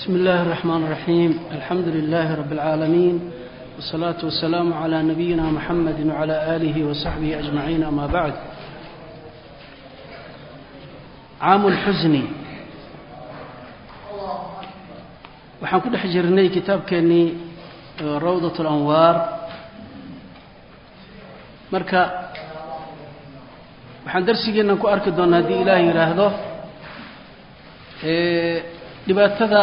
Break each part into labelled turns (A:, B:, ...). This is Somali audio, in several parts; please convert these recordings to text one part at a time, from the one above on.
A: بسم الله الرحمن الرحيم الحمد لله رب العالمين والصلاة والسلام على نبينا محمد وعلى آله وصحبه أجمعين أما بعد عام الحزن waxaan ku dhex jirnay kitaabkeennii rawdat اlanwaar marka waxaan darsigeennan ku arki doonnaa haddii ilaah yidhaahdo dhibaatada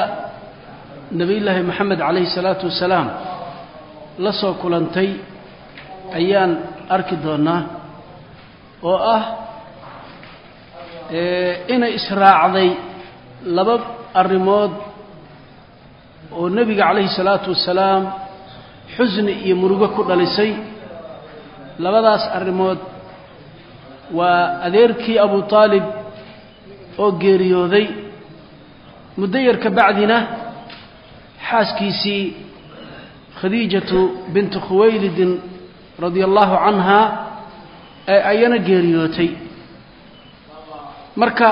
A: nebiyullaahi moxamed calayhi salaatu wasalaam la soo kulantay ayaan arki doonnaa oo ah inay israacday laba arrimood oo nebiga calayhi salaatu wasalaam xusni iyo murugo ku dhalisay. Labadaas arrimood waa adeerkii abu taalib oo geeriyooday. Muddo yar ka bacdina xaaskiisii khadiijatu bintu khuwaylidin radia allahu canha ee ayana geeriyootay. Marka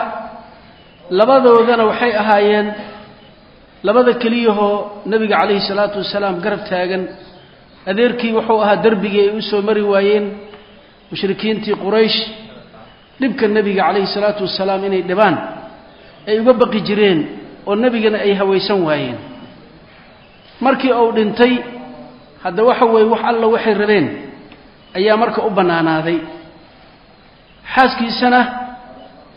A: labadoodana waxay ahaayeen labada keliyahoo nebiga calayhi salaatu wasalaam garab taagan. Adeerkii wuxuu ahaa derbigii ay u soo mari waayeen mushrikiintii quraysh. Dhibka nebiga calayhi salaatu wasalaam inay dhibaan ay uga baqi jireen oo nebigana ay hawaysan waayeen markii uu dhintay hadda waxa weeye wax alla waxay rabeen ayaa marka u bannaanaaday. Xaaskiisana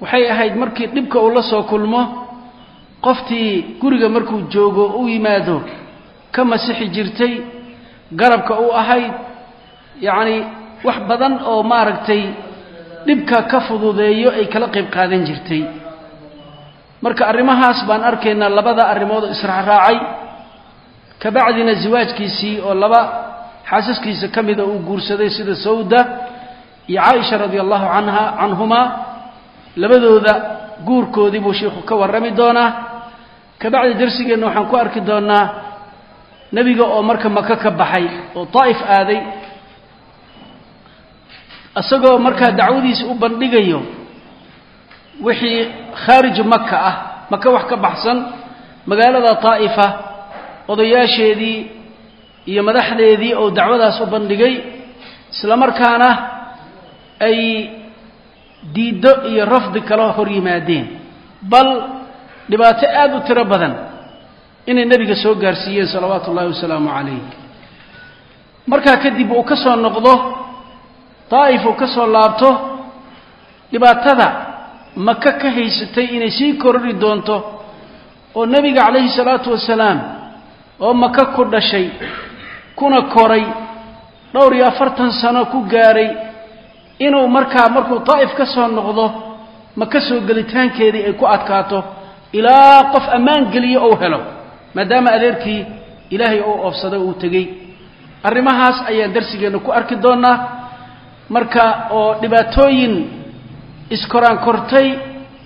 A: waxay ahayd markii dhibka uu la soo kulmo qoftii guriga markuu joogo u yimaado ka masixi jirtay garabka u ahayd yacnii wax badan oo maaragtay dhibka ka fududeeyo ay kala qayb qaadan jirtay. Marka arrimahaas baan arkaynaa labada arrimood oo israacraacay ka bacdina zawaajkiisii oo laba xaasaskiisa ka mida uu guursaday sida sawda iyo caaisha radia allahu canha canhumaa labadooda guurkoodii buu sheikhu ka warrami doonaa. Ka bacdi darsigeenna waxaan ku arki doonnaa nebiga oo marka maka ka baxay oo daa'if aaday. Isagoo markaa dacwadiisa u bandhigayo wixii khaariju maka ah maka wax ka baxsan magaalada daa'ifa odayaasheedii iyo madaxdeedii oo dacwadaas u bandhigay isla markaana ay diiddo iyo rafdi kala hor yimaadeen. Bal dhibaato aad u tiro badan inay nebiga soo gaarsiiyeen salawaatu ullahi wasalaamu calayh markaa kadib uu ka soo noqdo daa'if uu ka soo laabto dhibaatada maka ka haysatay inay sii korori doonto oo nebiga calayhi salaatu wasalaam oo maka ku dhashay kuna koray dhowr iyo afartan sano ku gaaray inuu markaa markuu daa'if ka soo noqdo maka soo gelitaankeedii ay ku adkaato ilaa qof ammaan geliyo ou helo maadaama adeerkii ilaahay uu oofsaday uu tegey. Arrimahaas ayaan darsigeenna ku arki doonnaa. Marka oo dhibaatooyin iskoraan kortay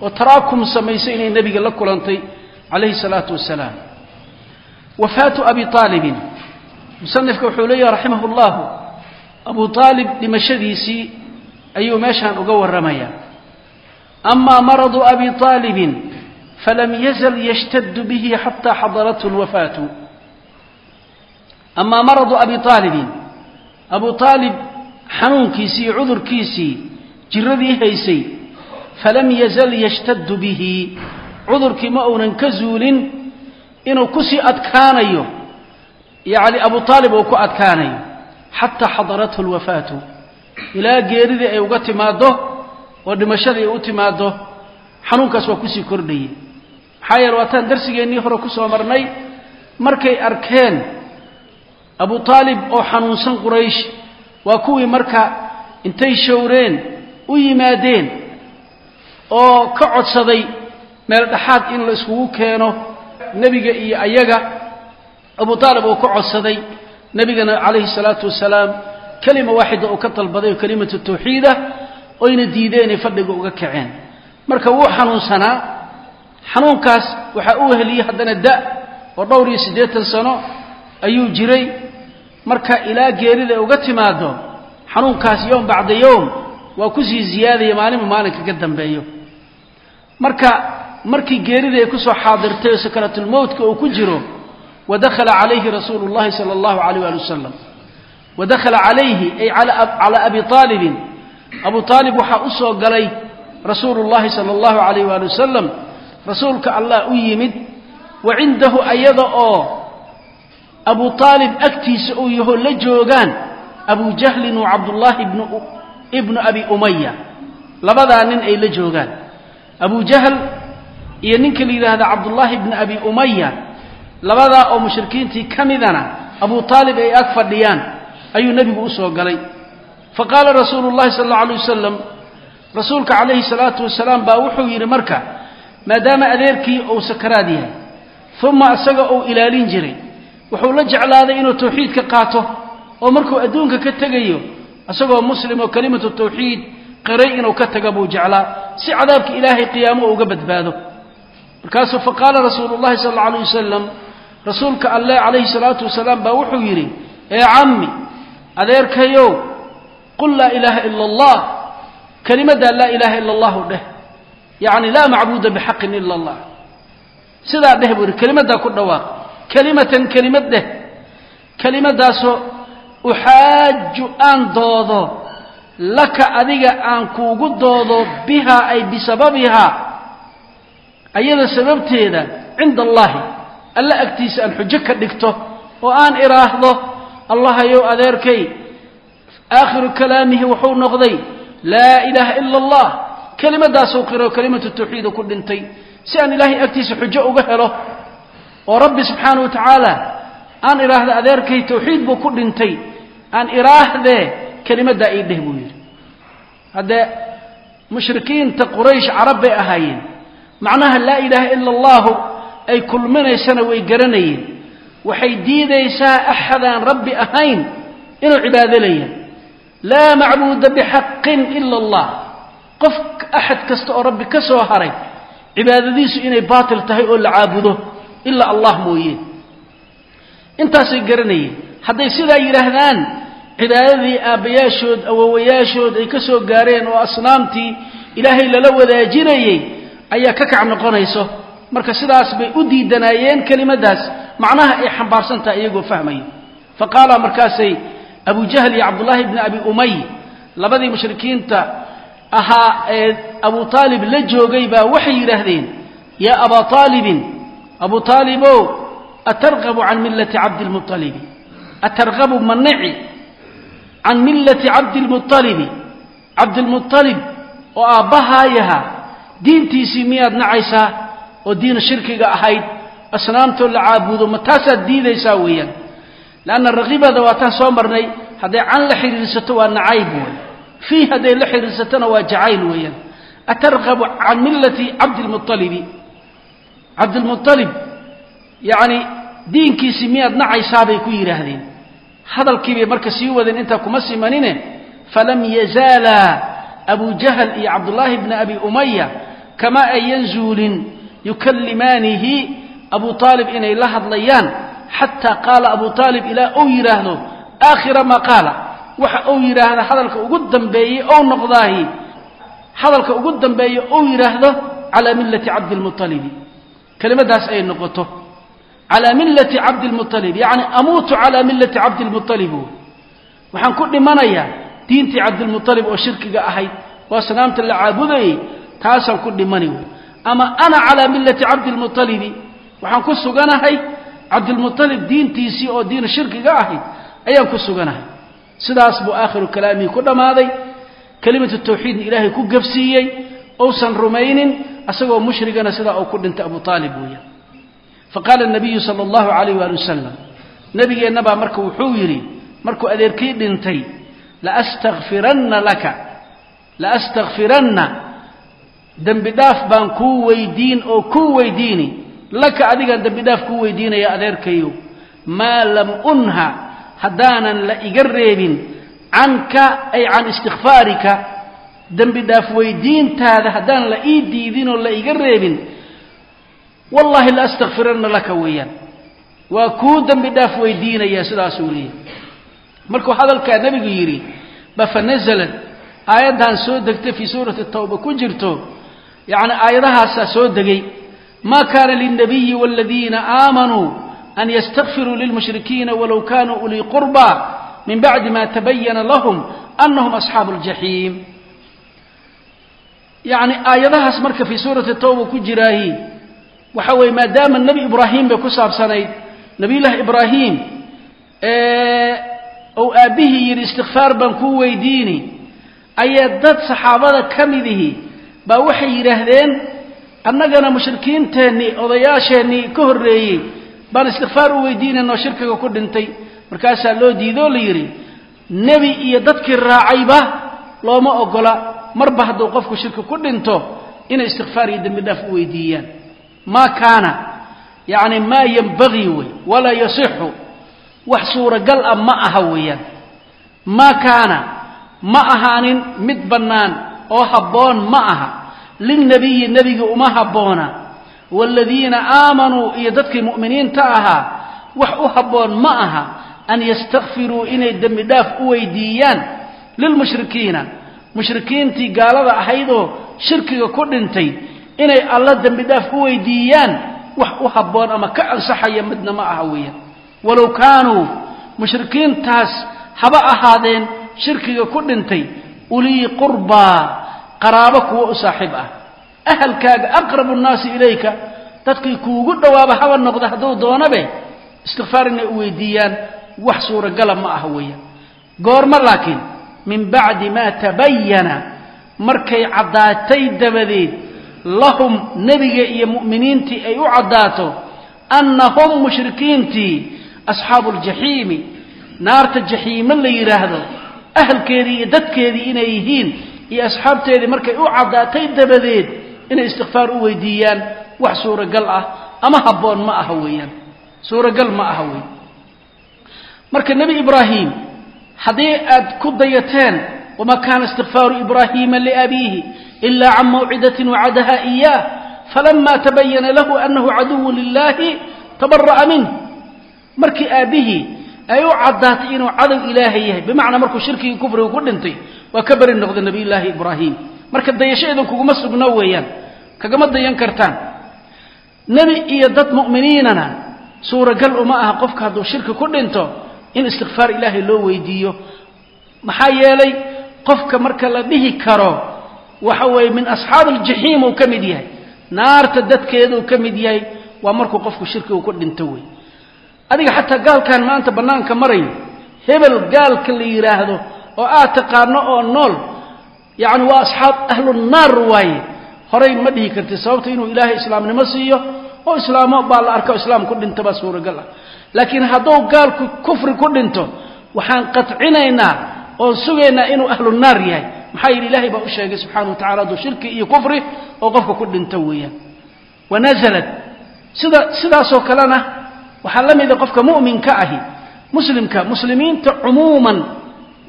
A: oo taraakum samaysay inay nebiga la kulantay calayhi salaatu wasalaam wafaatu abi aalibin musanifka wuxuu leeyahay raximah llahu abu aalib dhimashadiisii ayuu meeshaan uga warramayaa. Amaa maradu abi aalibin falam yazal yashtadu bihi xataa xadarathu lwafaatu amaa maradu abi aalibin abu aalib xanuunkiisii cudurkiisii jiradii haysay falam yazal yashtaddu bihi. Cudurkii ma uunan ka zuulin inuu ku sii adkaanayo yacni abu aalib uu ku adkaanayo xataa xadarathu lwafaatu ilaa geeridii ay uga timaaddo oo dhimashadii ay u timaaddo xanuunkaas waa ku sii kordhayay. Maxaa yeele waataan darsigeennii hore ku soo marnay markay arkeen abu aalib oo xanuunsan quraysh waa kuwii marka intay showreen u yimaadeen oo ka codsaday meel dhexaad in la iskugu keeno nebiga iyo ayaga. Abu aalib uu ka codsaday nebigana calayhi salaatu wasalaam kelima waaxida uu ka dalbaday oo kelimatu tawxiida oyna diideenay fadhiga uga kaceen marka wuu xanuunsanaa xanuunkaas waxaa u heliyey haddana da oo dhowr iyo siddeetan sano ayuu jiray. Marka ilaa geerida uga timaado xanuunkaas yowm bacda yowm waa ku sii ziyaadaya maalinba maalinka ka dambeeyo. Marka markii geerida ay ku soo xaadirtay oo sakratulmowtka uu ku jiro wadakhala calayhi rasuulu llahi sala allahu alayh ali wasalam wadakhala calayhi ay calaa abi aalibin abu aalib waxaa u soo galay rasuulu llahi sala allahu alayh waali wasalam rasuulka allah u yimid wa cindahu ayada oo abu aalib agtiisa uu yaho la joogaan abu jahlin wa cabdullaahi ibnu abi umaya labadaa nin ay la joogaan. Abu jahl iyo ninka la yidhaahda cabdullaahi ibni abi umaya labadaa oo mushrikiintii ka midana abu aalib ay ag fadhiyaan ayuu nebigu u soo galay. Fa qaala rasuulu llahi sal allau alay wasalam rasuulka calayhi salaatu wasalaam baa wuxuu yidhi marka maadaama adeerkii uu sakaraad yahay uma isaga uu ilaalin jiray wuxuu la jeclaaday inuu tawxiidka qaato oo markuu adduunka ka tegayo isagoo muslim oo kelimatu tawxiid qiray inuu ka taga buu jeclaa si cadaabka ilaahay qiyaamo uga badbaado markaasuu faqaala rasuulu llahi sal alla alay wasalam rasuulka alleh calayhi salaatu wasalaam baa wuxuu yidhi ee cammi adeerkayow qul laa ilaaha ila allah kelimaddaa laa ilaaha ila allahu dheh yacni laa macbuuda bixaqin ila allah. Sidaa dheh buu yidhi kelimaddaa ku dhawaaq kelimatan kelimad dheh kelimadaasoo uxaaju aan doodo laka adiga aan kuugu doodo bihaa ay bisababihaa ayada sababteeda cinda allaahi alla agtiisa aan xujo ka dhigto oo aan idhaahdo allahayow adeerkay. Aakhiru kalaamihi wuxuu noqday laa ilaaha ila allah kelimadaasuu qiro kelimatu tawxiida ku dhintay. Si aan ilaahay agtiisa xujo uga helo oo rabbi subxaana wa tacaala aan idhaahdo adeerkay tawxiid buu ku dhintay. Aan idhaahdee kelimaddaa ii dheh buu yidhi. Haddee mushrikiinta quraysh carab bay ahaayeen macnaha laa ilaaha ila allahu ay kulminaysana way garanayeen. Waxay diidaysaa axadaan rabbi ahayn inuu cibaado laa macbuuda bixaqin ila allah. Qof axad kasta oo rabbi ka soo haray cibaadadiisu inay baatil tahay oo la caabudo ilaa allah mooye. Intaasay garanayeen. Hadday sidaa yidhaahdaan cibaadadii aabbayaashood awowayaashood ay ka soo gaareen oo asnaamtii ilaahay lala wadaajinayey ayaa ka kac noqonayso. Marka sidaas bay u diidanaayeen kelimadaas. Macnaha ay xambaarsan tahay iyagoo fahmaya fa qaala markaasay abu jahl iyo cabdullaahi bni abi umay labadii mushrikiinta ahaa ee abu aalib la joogay baa waxay yidhaahdeen yaa abaa aalibin abu aalibow atargabu can millati cabdilmualibi atargabu ma nici can millati cabdilmualibi cabdilmualib oo aabbahaayaha diintiisii miyaad nacaysaa oo diin shirkiga ahayd asnaamtoo la caabudo ma taasaad diidaysaa weeyaan. Leanna raqibada waataan soo marnay hadday can la xidhiirsato waa nacayb wey fiih hadday la xidhiirsatona waa jacayl weeyaan. Atargabu can millati cabdilmualibi cabdilmualib yacni diinkiisii miyaad nacaysaabay ku yidhaahdeen. Hadalkiibay marka sii wadeen intaa kuma simanine falam yazaalaa abu jahl iyo cabdullaahi bni abi umaya kama ayan zuulin yukallimaanihi abu aalib inay la hadlayaan xataa qaala abu aalib ilaa uu yidhaahdo aakhira maa qaala. Waxa uu yidhaahda hadalka ugu dambeeyey ou noqdaahi hadalka ugu dambeeye ou yidhaahdo calaa millati cabdilmualibi kelimadaas ay noqoto calaa millati cabdilmualib yacni amuutu calaa millati cabdilmualib wy waxaan ku dhimanayaa diintii cabdilmualib oo shirkiga ahayd oo asnaamta la caabudayey taasaan ku dhimani wey ama ana calaa millati cabdilmualibi waxaan ku suganahay cabdilmualib diintiisii oo diin shirkiga ahayd ayaan ku suganahay. Sidaas buu aakhiru kalaamihii ku dhammaaday kelimatu tawxiidna ilaahay ku gabsiiyey ousan rumaynin asagoo mushrigana sidaa uu ku dhintay abu aalib weeyaan faqaala nabiyu sala allahu calayh waali wasalam nabigeenna baa marka wuxuu yidhi markuu adeerkii dhintay laastakfiranna laka laastakfiranna dembi dhaaf baan kuu weydiin oo kuu weydiini laka adigaan dembi dhaaf kuu weydiinaya adeerkayow maa lam unha haddaanan la iga reebin canka ay can istikfaarika dembi dhaaf weydiintaada haddaan la ii diidin oo la iga reebin wallahi la astakfiranna laka weeyaan waa kuu dembi dhaaf weydiinayaa sidaasuu leeyahy markuu hadalkaa nebigu yidhi ba fa nasalad aayaddan soo degtay fii suurati tawba ku jirto yacni aayadahaasaa soo degay. Ma kaana lilnabiyi waladiina aamanuu an ystakfiruu lilmushrikiina walow kanuu ulii qurba min bacdi ma tabayana lahum anahum asxaabu ljaxiim yani aayadahaas marka fii suurati tawba ku jiraayi waxa weeye maadaama nebi ibraahim bay ku saabsanayd nabiyullaahi ibraahim ou aabbihii yidhi istikfaar baan kuu weydiini. Ayaa dad saxaabada ka midihi baa waxay yidhaahdeen annagana mushrikiinteennii odayaasheennii ka horreeyey baan istikfaar u weydiinayno shirkiga ku dhintay. Markaasaa loo diidoo la yidhi nebi iyo dadkii raacayba looma ogola marba hadduu qofku shirki ku dhinto inay istikfaar iyo dembi dhaaf u weydiiyaan. Maa kaana yacni maa yembagii wey walaa yasixu wax suuragal ah ma aha weeyaan. Maa kaana ma ahaanin mid bannaan oo habboon ma aha. Lilnebiyi nebiga uma habboona. Waaladiina aamanuu iyo dadkii mu'miniinta ahaa wax u habboon ma aha an yastakfiruu inay dembi dhaaf u weydiiyaan lilmushrikiina mushrikiintii gaalada ahaydoo shirkiga ku dhintay inay alla dembi dhaaf u weydiiyaan wax u habboon ama ka ansaxaya midna ma aha weeyaan walow kaanuu mushrikiintaas haba ahaadeen shirkiga ku dhintay ulii qurbaa qaraabo kuwo u saaxiib ah. Ahalkaaga aqrabu nnaasi ilayka dadkii kuugu dhowaaba haba noqda hadduu doonabe istikfaar inay u weydiiyaan wax suuragala ma aha weeyaan goormo laakiin min bacdi maa tabayana markay caddaatay dabadeed lahum nebiga iyo mu'miniintii ay u caddaato annahum mushrikiintii asxaabu ljaxiimi naarta jaxiimo la yidhaahdo ahalkeedii iyo dadkeedii inay yihiin iyo asxaabteedii markay u caddaatay dabadeed inay istikfaar u weydiiyaan wax suuragal ah ama habboon ma aha weeyaan. Suuragal ma aha weey marka nebi ibraahim haddii aad ku dayateen wamaa kaana istikfaaru ibraahiima liabiihi ila can mawcidatin wacadaha iyaah falama tabayana lahu anahu caduwu lilahi tabara'a minh markii aabbihii ay u caddaatay inuu cadow ilaahay yahay bimacnaa markuu shirkigii kufriga ku dhintay waa ka beri noqday nabiyullaahi ibraahim. Marka dayasho idin kuguma sugno weeyaan kagama dayan kartaan. Nebi iyo dad mu'miniinana suuragal uma aha qofka hadduu shirki ku dhinto in istikfaar ilaahay loo weydiiyo. Maxaa yeelay qofka marka la dhihi karo waxa weeye min asxaabi aljaxiim uu ka mid yahay naarta dadkeeduu ka mid yahay waa markuu qofku shirkigu ku dhinto wey adiga xataa gaalkan maanta bannaanka marayo hebel gaalka la yidhaahdo oo aad taqaano oo nool yacni waa asxaab ahlunaar waaye. Horay ma dhihi kartid sababto inuu ilaahay islaamnimo siiyo oo islaamo baa la arko islaam ku dhinto baa suuragal ah laakiin hadduu gaalku kufri ku dhinto waxaan qatcinaynaa oon sugaynaa inuu ahlu naar yahay. Maxaa yidhi ilahay baa u sheegay subxana wa tacala hadduu shirki iyo kufri oo qofka ku dhinto weeyaan. Wanasalad sida sidaasoo kalena waxaa la mida qofka mu'minka ahi muslimka muslimiinta cumuuman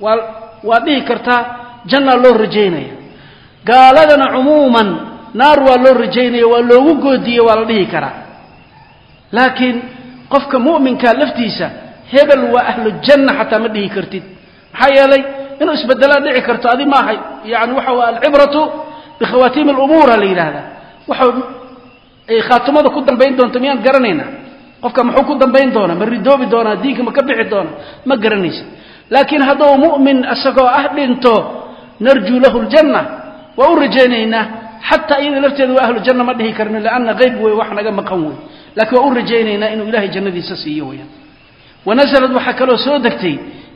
A: waa waa dhihi kartaa jannaa loo rajaynaya gaaladana cumuuman naar waa loo rajaynaya waa loogu goodiye waa la dhihi karaa. Laakiin qofka mu'minka laftiisa hebel waa ahlu janna xataa ma dhihi kartid. Maxaa yeelay inuu isbedelaa dhici karto adi maaha yani waxa alcibratu bikhawaatiimi lumuura la yidhaahdaa. Waxa ay khaatimada ku dambayn doonto miyaan garanaynaa qofka muxuu ku dambayn doonaa ma ridoobi doonaa diinka ma ka bixi doona? Ma garanaysa. Laakiin hadduu mu'min isagoo ah dhinto narjuu lahu ljanna. Waa u rajaynaynaa. Xataa iyada lafteeda waa ahlu janna ma dhihi karno lianna qayb wey wax naga maqan wey laakiin waa u rajaynaynaa inuu ilahay jannadiisa siiyo weyaan wanasalad waxaa kaloo soo degtay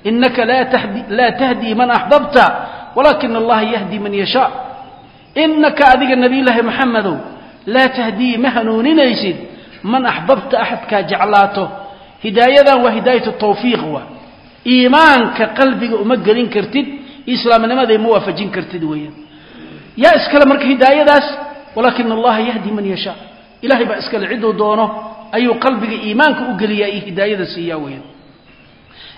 A: inaka laa tahdii man axbabta walaakina allaha yahdi man yashaa inaka adiga nabiyullaahi maxamedow laa tahdii ma hanuuninaysid man axbabta axadkaa jeclaato hidaayadan waa hidaayatu tawfiiq waa iimaanka qalbiga uma gelin kartid islaamnimaday ma waafajin kartid weeyaan. Yaa iskale marka hidaayadaas walaakina allaha yahdi man yashaa ilahay baa iskale ciduu doono ayuu qalbiga iimaanka u geliyaa iyo hidaayada siiyaa weeyaan.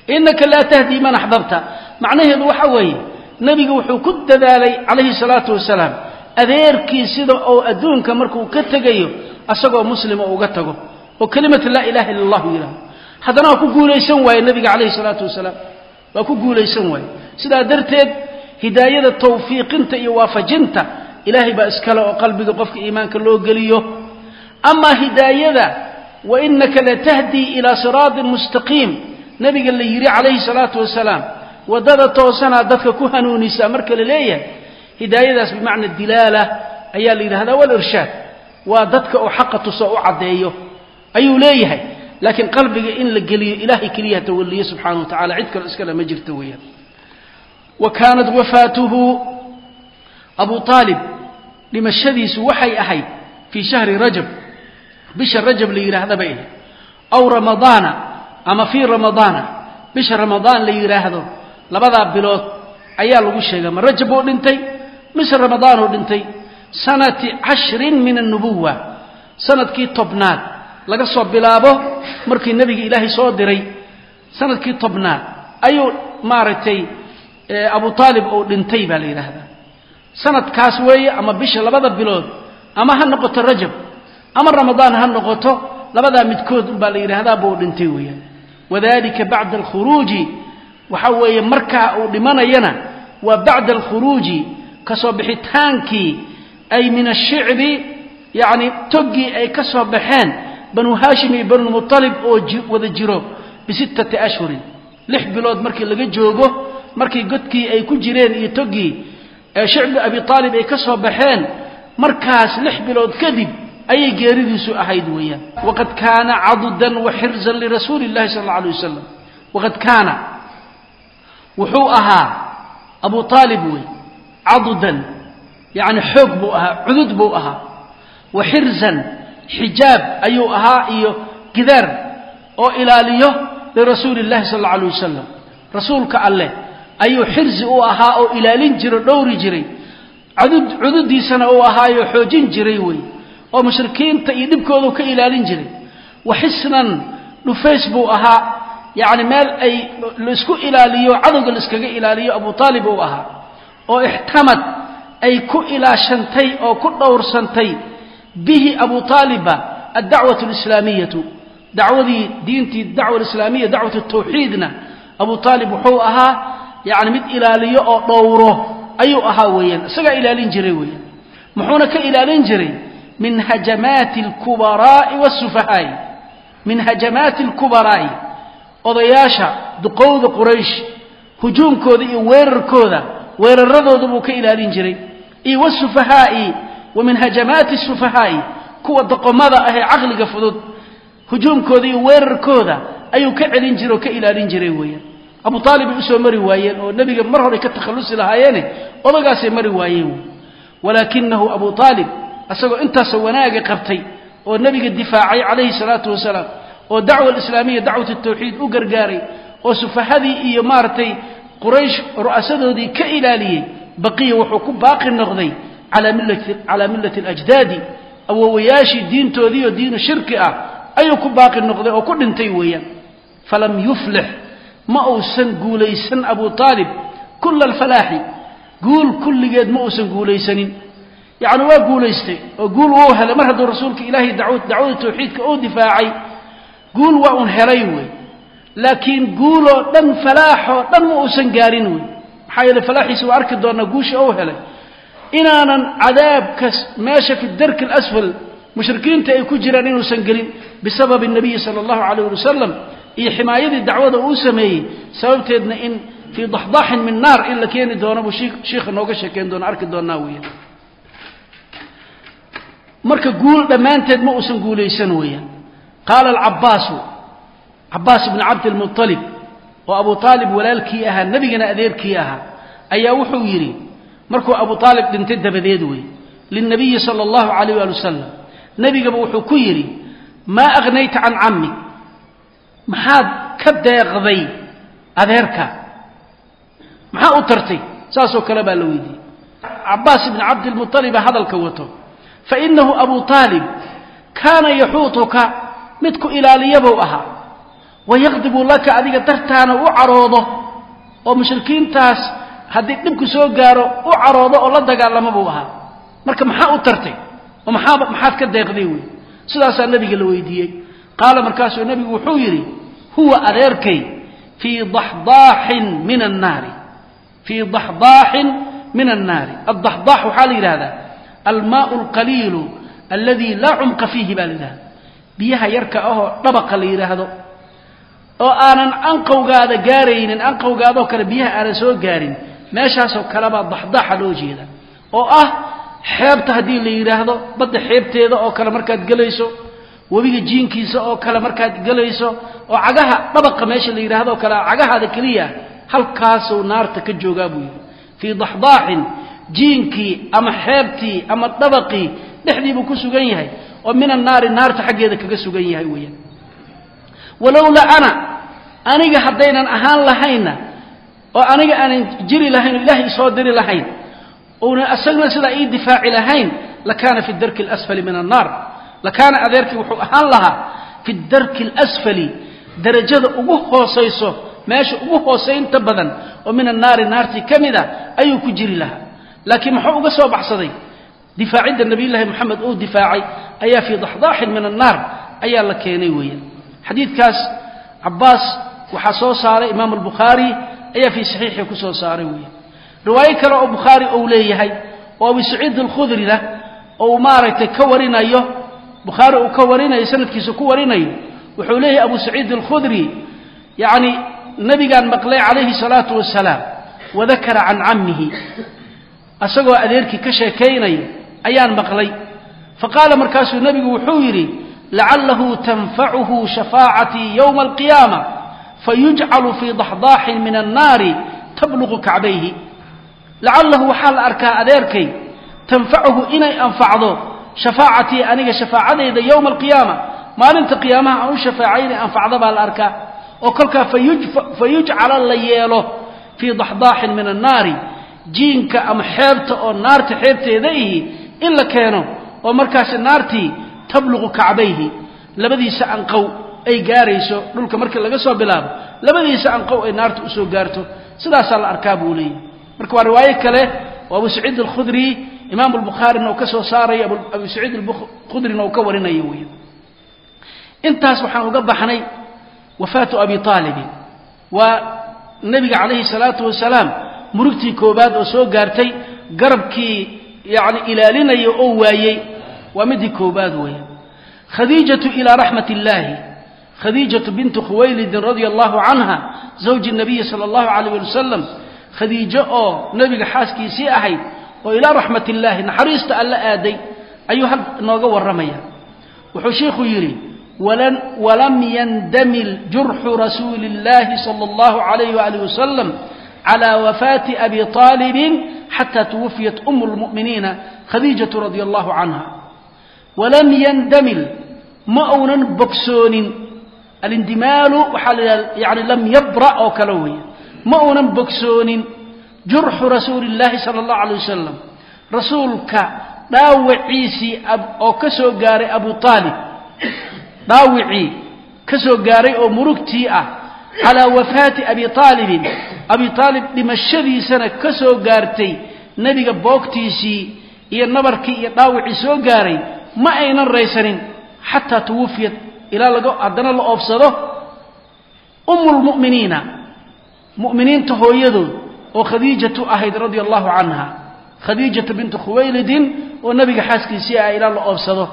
A: Inaka laa tahdii man axbabta. Macnaheedu waxa weeye nebigu wuxuu ku dadaalay calayhi salaatu wasalaam adeerkii sida oo adduunka markuu ka tegayo asagoo muslima uga tago oo kelimata laa ilaha illa allahu yidhahdo haddana waa ku guulaysan waaye nebiga calayhi salaatu wasalaam. Waa ku guulaysan waaye. Sidaa darteed hidaayada tawfiiqinta iyo waafajinta ilaahay baa iskale oo qalbiga qofka iimaanka loo geliyo. Amaa hidaayada wa inaka latahdii ilaa siraatin mustaqiim nabiga la yidhi calayhi salaatu wasalaam waddada toosanaa dadka ku hanuunisaa marka la leeyahay hidaayadaas bimacna dilaala ayaa la yidhahdaa walirshaad waa dadka oo xaqa tuso u caddeeyo ayuu leeyahay. Laakiin qalbiga in la geliyo ilaahay keliyaha tawaliye subxaana wa tacala cid kale iskale ma jirto weeyaan. Wa kaanat wafaatuhu abu aalib dhimashadiisu waxay ahayd fii shahri rajab. Bisha rajab la yidhaahda bay aw ramadaana ama fii ramadaana bisha ramadaan la yidhaahdo labadaa bilood ayaa lagu sheega ma rajab uu dhintay? Mise ramadaan uu dhintay sanati cashrin min annubuwa sannadkii tobnaad. Laga soo bilaabo markii nebiga ilaahay soo diray sannadkii tobnaad. Ayuu maaragtay abu aalib uu dhintay baa la yidhaahdaa. Sanadkaas weeye ama bisha labada bilood ama ha noqoto rajab ama ramadaan ha noqoto labadaa midkood unbaa la yidhaahdaa buu dhintay weeyaan. Wadalika bacda alkhuruuji waxa weeye markaa uu dhimanayana waa bacda alkhuruuji ka soo bixitaankii ay min ashicbi yacni toggii ay ka soo baxeen banu haashim iyo banulmutalib oo wada jiro bisittati ashhurin. Lix bilood markii laga joogo markii godkii ay ku jireen iyo toggii shicbi abi aalib ay ka soo baxeen markaas lix bilood kadib ayay geeridiisu ahayd weeyaan. Waqad kaana cadudan wa xirzan lirasuuli illahi sala alla alay wasalam waqad kaana wuxuu ahaa abu aalib wey cadudan yacni xoog buu ahaa cudud buu ahaa. Wa xirzan xijaab ayuu ahaa iyo gidaar oo ilaaliyo lirasuuli illahi sala alla alay wasalam rasuulka alleh ayuu xirzi u ahaa oo ilaalin jiro dhowri jiray. Cudud cududiisana uu ahaayo xoojin jiray wey. Oo mushrikiinta iyo dhibkoodu ka ilaalin jiray. Wa xisnan dhufays buu ahaa. Yacni meel ay la isku ilaaliyo cadowga laiskaga ilaaliyo abu aalib uu ahaa. Oo ixtamad ay ku ilaashantay oo ku dhowrsantay bihi abu aaliba addacwatu alislaamiyatu. Dacwadii diintii dacwa alislaamiya dacwatu tawxiidna abu aalib wuxuu ahaa yacni mid ilaaliyo oo dhowro ayuu ahaa weeyaan. Isagaa ilaalin jiray weeyaan. Muxuuna ka ilaalin jiray? Min hajamaati alkubaraa'i waasufahaa'i min hajamaati alkubaraa'i. Odayaasha duqowda quraysh hujuumkooda iyo weerarkooda weeraradooda buu ka ilaalin jiray iyo wasufahaa'i wa min hajamaati sufahaa'i kuwa doqomada ah ee caqliga fudud hujuumkooda iyo weerarkooda ayuu ka celin jiray oo ka ilaalin jiray weeyaan. Abu aalibay u soo mari waayeen oo nebiga mar hore ka takhallusi lahaayeene odagaasay mari waayeen. Walaakinahu abu aalib isagoo intaasoo wanaaga qabtay oo nebiga difaacay calayhi salaatu wasalaam oo dacwa alislaamiya dacwat tawxiid u gargaaray oo sufahadii iyo maaragtay quraysh ru'asadoodii ka ilaaliyey baqiya wuxuu ku baaqi noqday calaa millati alajdaadi awowayaashii diintoodiioo diinu shirki ah ayuu ku baaqi noqday oo ku dhintay weeyaan. Falam yuflix ma uusan guulaysan abu aalib kula alfalaaxi guul kulligeed ma uusan guulaysanin. Yacni waa guulaystay oo guul wuu helay mar hadduu rasuulka ilaahay dacwada tawxiidka uu difaacay guul waa un helay wey laakiin guuloo dhan falaaxoo dhan ma uusan gaarin maxaa yeele falaaxiisa waa arki doonaa guusha ou helay. Inaanan cadaabkas meesha fi darki alasfal mushrikiinta ay ku jiraan inuusan gelin bisababi nabiyi sala allahu calayh ali wasalam iyo ximaayadii dacwada uu sameeyey sababteedna in fii daxdaaxin min naar in la keeni doono buu shiikha nooga sheekeyn doona arki doonaa weeyaan marka guul dhammaanteed ma uusan guulaysan weeyaan qaala alcabbaasu cabbaas ibnu cabdilmualib oo abu aalib walaalkii ahaa nebigana adeerkii ahaa ayaa wuxuu yidhi markuu abu aalib dhintay dabadeed wey lilnabiyi sala allahu calayh waali wasalam nebigaba wuxuu ku yidhi maa akhnayta can cammik maxaad ka deeqday adeerka? Maxaa u tartay saasoo kale baa la weydiiyey. Cabbaas ibni cabdilmualiba hadalka wato. Fainahu abu aalib kaana yaxuutuka mid ku ilaaliyabuu ahaa wayaqdibu laka adiga dartaana u caroodo oo mushrikiintaas haddii dhibku soo gaaro u caroodo oo la dagaalamo buu ahaa marka maxaa u tartay oo maxaad ka deeqday wey sidaasaa nebiga la weydiiyey qaala markaasuu nebigu wuxuu yidhi huwa adeerkay fii daxdaaxin min annaari fii daxdaaxin min annaari addaxdaax waxaa la yidhahdaa almaau alqaliilu alladii laa cumqa fiihi baa la yidhahda biyaha yarka ahoo dhabaqa la yidhaahdo oo aanan anqowgaada gaaraynin anqowgaadoo kale biyaha aanan soo gaarin meeshaasoo kalebaa daxdaaxa loo jeeda oo ah xeebta haddii la yidhaahdo badda xeebteeda oo kale markaad gelayso webiga jiinkiisa oo kale markaad gelayso oo cagaha dhabaqa meesha la yidhaahdo oo kale cagahaada keliya halkaasuu naarta ka joogaa buu yidhi. Fii daxdaaxin jiinkii ama xeebtii ama dhabaqii dhexdii buu ku sugan yahay oo min annaari naarta xaggeeda kaga sugan yahay weeyaan walowlaa ana aniga haddaynan ahaan lahaynna oo aniga aanan jiri lahayn oo ilaahay isoo diri lahayn ounan asagna sidaa ii difaaci lahayn lakaana fi darki alasfali min annaar lakaana adeerkii wuxuu ahaan lahaa fi darki alasfali darajada ugu hoosayso meesha ugu hoosaynta badan oo min annaari naartii ka mid a ayuu ku jiri lahaa. Laakiin muxuu uga soo baxsaday? Difaacidda nabiyullaahi moxamed uu difaacay ayaa fii daxdaaxin min annaar ayaa la keenay weeyaan xadiidkaas cabbaas waxaa soo saaray imaamu albukhaari ayaa fii saxiixii ku soo saaray weeyaan riwaayo kale oo bukhaari uu leeyahay oo abu saciid alkhudrina ou maaragtay ka warinayo bukhaari uu ka warinayo sanadkiisa ku warinayo wuxuu leeyahay abu saciid alkhudri yacni nabigaan maqlay calayhi salaatu wasalaam wadakara can cammihi. Asagoo adeerkii ka sheekaynaya ayaan maqlay. Faqaala markaasuu nebigu wuxuu yidhi lacalahu tanfacuhu shafaacatii yowma alqiyaama fayujcalu fii daxdaaxin min annaari tabluqu kacbayhi lacalahu waxaa la arkaa adeerkay tanfacuhu inay anfacdo shafaacatii aniga shafaacadayda yowma alqiyaama maalinta qiyaamaha aan u shafaacay inay anfacdo baa la arkaa oo kolkaa fayujcala la yeelo fii daxdaaxin min annaari jiinka ama xeebta oo naarta xeebteeda ihi tabluqu kacbayhi labadiisa anqow ay gaarayso dhulka markii laga soo bilaabo labadiisa anqow ay naarta u soo gaarto sidaasaa la arkaa buu leeyahy marka waa riwaayo kale oo abu saciid alkhudri imaamu albukhaarina uu ka soo saarayo abu saciid alkhudrina uu ka warinayo wey intaas waxaan uga baxnay wafaatu abi aalibin waa nebiga calayhi salaatu wasalaam murugtii koobaad oo soo gaartay garabkii yani ilaalinaya oo waayey waa midii koobaad weeye khadiijatu ilaa raxmat illaahi khadiijatu bintu khuwaylidin radia allahu canha zawji nabiyi sala allahu calayh wasalam khadiijo oo nebiga xaaskiisii ahayd oo ilaa raxmat illaahi naxariista alla aaday ayuu had nooga warramaya. Wuxuu sheikhu yidhi walam yandamil jurxu rasuuli illaahi sala allahu calayh waaalih wasalam clى wafaati abi aalibin xata twufiyat um lmu'miniina khadiijatu radia allahu canha walam yandamil. Ma uunan bogsoonin. Alindimaalu waxaa la yidhahda yani lam yabra oo kale weeye. Ma uunan bogsoonin. Jurxu rasuuli اllahi sala اllahu alay wasalam rasuulka dhaawiciisii oo ka soo gaaray abu aalib dhaawicii ka soo gaaray oo murugtii ah. Calaa wafaati abi aalibin abi aalib dhimashadiisana ka soo gaartay nebiga boogtiisii iyo nabarkii iyo dhaawicii soo gaaray ma aynan raysanin xataa tuwufiyat ilaa laga haddana la oofsado umu mu'miniinta hooyadood oo khadiijatu ahayd radia allahu canha khadiijata bintu khuwaylidin oo nebiga xaaskiisii ah ilaa la oofsado.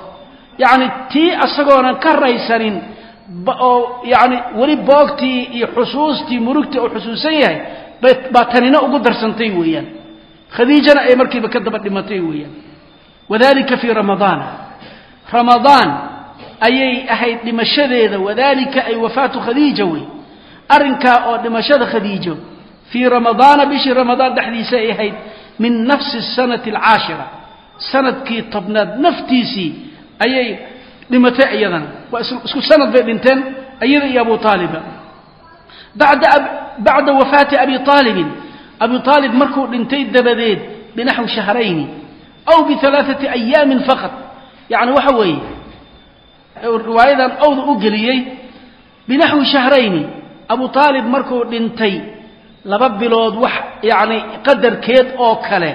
A: Yacni tii asagoonan ka raysanin oo yani weli boogtii iyo xusuustii murugtii uu xusuusan yahay baa tanina ugu darsantay weeyaan. Khadiijana ay markiiba ka daba dhimatay weeyaan. Wadalika fii ramadaana ramadaan ayay ahayd dhimashadeeda wadalika ay wafaatu khadiija wey arrinkaa oo dhimashada khadiijo fii ramadaana bishii ramadaan dhexdiisa ay ahayd min nafsi sanati alcaashira. Sanadkii tobnaad naftiisii ayay dhimatay iyadana waa isku sanad bay dhinteen iyada iyo abu aaliba bacda wafaati abi aalibin abi aalib markuu dhintay dabadeed binaxwi shahrayni aw bialaaثati ayaamin faqad yani waxa weeye riwaayadan awda u geliyey binaxwi shahrayni abu aalib markuu dhintay laba bilood wax yani qadarkeed oo kale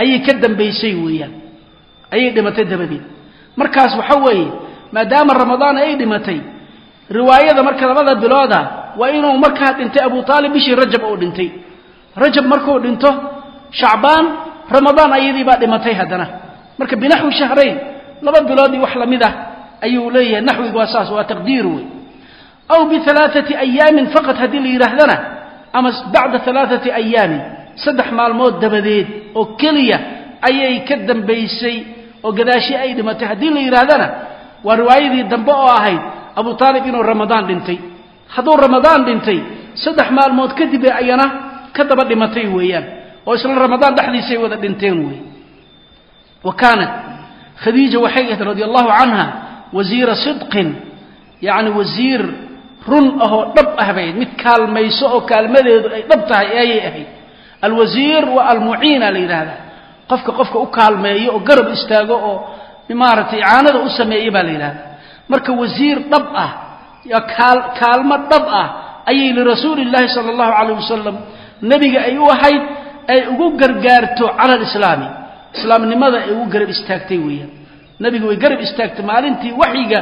A: ayay ka dambaysay weeyaan. Ayay dhimatay dabadeed. Markaas waxa weeye maadaama ramadaan ay dhimatay riwaayada marka labada bilooda waa inuu markaa dhintay abu aalib bishii rajab uu dhintay. Rajab markuu dhinto shacbaan ramadaan ayadii baa dhimatay haddana. Marka binaxwi shahrayn laba bilood iyo wax la mid ah ayuu leeyahay naxwiga waa saas waa taqdiir wey aw bialaaثati ayaamin faqad haddii la yidhaahdana ama bacda alaaثati ayaamin saddex maalmood dabadeed oo keliya ayay ka dambaysay oo gadaashi ay dhimatay. Haddii la yidhaahdana waa riwaayadii dambe oo ahayd abu aalib inuu ramadaan dhintay. Hadduu ramadaan dhintay saddex maalmood kadib ayana ka daba dhimatay weeyaan oo isla ramadaan dhexdiisay wada dhinteen wey wa kaanat khadiija waxay ahayd radi allahu canha wasiira sidqin yacni wasiir run ahoo dhab ah bay ahayd mid kaalmayso oo kaalmadeedu ay dhab tahay ayay ahayd. Alwasiir waa almuciina la yidhaahdaa. Qofka qofka u kaalmeeyo oo garab istaago oo maaragtay icaanada u sameeya baa la yidhahdaa marka wasiir dhab ah kaalmo dhab ah ayay lirasuuli llaahi sala allahu calayh wasalam nebiga ay u ahayd ay ugu gargaarto cala alislaami islaamnimada ay ugu garab istaagtay weeyaan. Nebiga way garab istaagtay maalintii waxyiga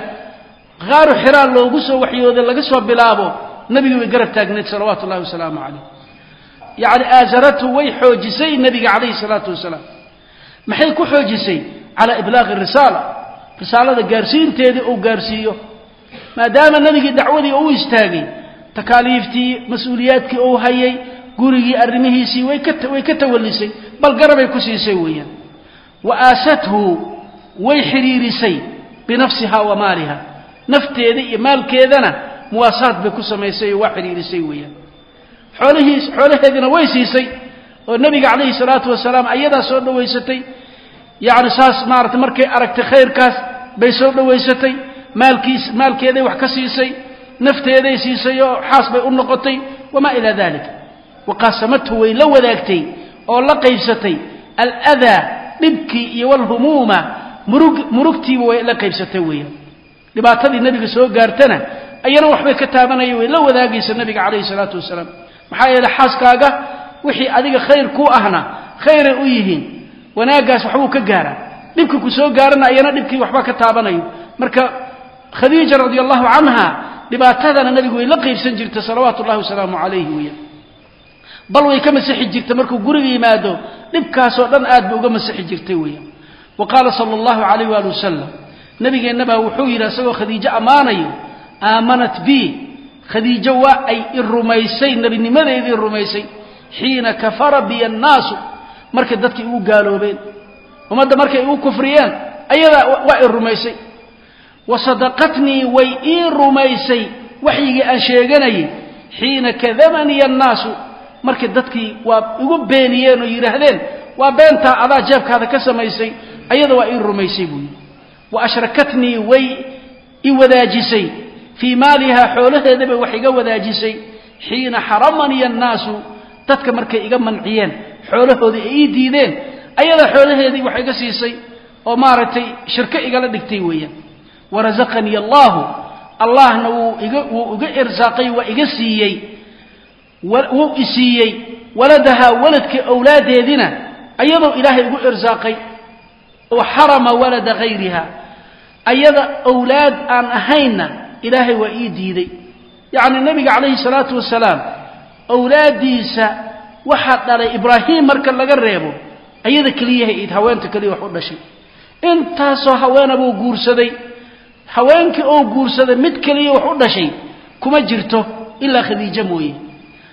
A: qaaru xiraan loogu soo waxyooday laga soo bilaabo nebiga way garab taagneed salawaatu ullahi wasalaamu calayh. Yacni aasaratu way xoojisay nebiga calayhi salaatu wasalaam. Maxay ku xoojisay? Calaa iblaaqi risaala. Risaalada gaarsiinteedii uu gaarsiiyo. Maadaama nebigii dacwadii u istaagay takaaliiftii mas'uuliyaadkii uu hayay gurigii arrimihiisii way ka tawallisay bal garabay ku siisay weeyaan wa aasathu way xidhiirisay binafsiha wa maaliha. Nafteeda iyo maalkeedana muwaasaad bay ku samaysay oo waa xidhiirisay weeyaan. Xoolihiis xoolaheediina way siisay oo nebiga calayhi salaatu wasalaam ayadaa soo dhowaysatay yacni saas maaragtay markay aragtay khayrkaas bay soo dhowaysatay maalkiis maalkeeday wax ka siisay nafteeday siisay oo xaas bay u noqotay. Wamaa ilaa dalik waqaasamathu way la wadaagtay oo la qaybsatay aladaa dhibkii iyo walhumuuma murug murugtiiba way la qaybsatay weeyaan dhibaatadii nebiga soo gaartana ayana waxbay ka taabanaya way la wadaagaysa nebiga calayhi salaatu wasalaam. Maxaa yeeley xaaskaaga wixii adiga khayr ku ahna khayray u yihiin wanaaggaas waxbuu ka gaaraa. Dhibka ku soo gaarana ayana dhibkii waxba ka taabanayo marka khadiija radi allahu canha dhibaatadana nebigu way la qaybsan jirtay salawaatu ullahi wasalaamu calayhi weeyaan bal way ka masixi jirtay markuu guriga yimaado dhibkaasoo dhan aad bay uga masixi jirtay weeyaan wa qaala sala allahu calayh waali wasalam nabigeennabaa wuxuu yidhi isagoo khadiijo ammaanayo aamanat bi. Khadiijo waa ay i rumaysay nebinimadeedii rumaysay xiina kafara biya annaasu. Markay dadkii igu gaaloobeen ummadda markay igu kufriyeen ayadaa waa i rumaysay. Wa sadaqatnii way ii rumaysay waxyigii aan sheeganayay xiina kadabaniya annaasu markay dadkii waa igu beeniyeen oo yidhaahdeen waa beentaa adaa jeebkaada ka samaysay ayada waa ii rumaysay buu yidhi. Wa ashrakatnii way i wadaajisay fii maalihaa xoolaheedabay wax iga wadaajisay xiina xaramaniya annaasu dadka markay iga manciyeen xoolahoodii ay ii diideen ayadaa xoolaheedii wax iga siisay oo maaragtay shirko igala dhigtay weeyaan. Warasaqanii allaahu allahna wuu iga wuu iga irsaaqay waa iga siiyey wuu i siiyey waladahaa waladka awlaadeediina ayadoo ilaahay igu irsaaqay oo xarama walada hayriha ayada awlaad aan ahaynna ilaahay waa ii diiday. Yacni nebiga calayhi salaatu wasalaam awlaaddiisa waxaa dhalay ibraahim marka laga reebo ayada keliyahay id haweenta keliya wax u dhashay. Intaasoo haweena buu guursaday. Haweenkii oo guursaday mid keliya wax u dhashay kuma jirto ilaa khadiijo mooye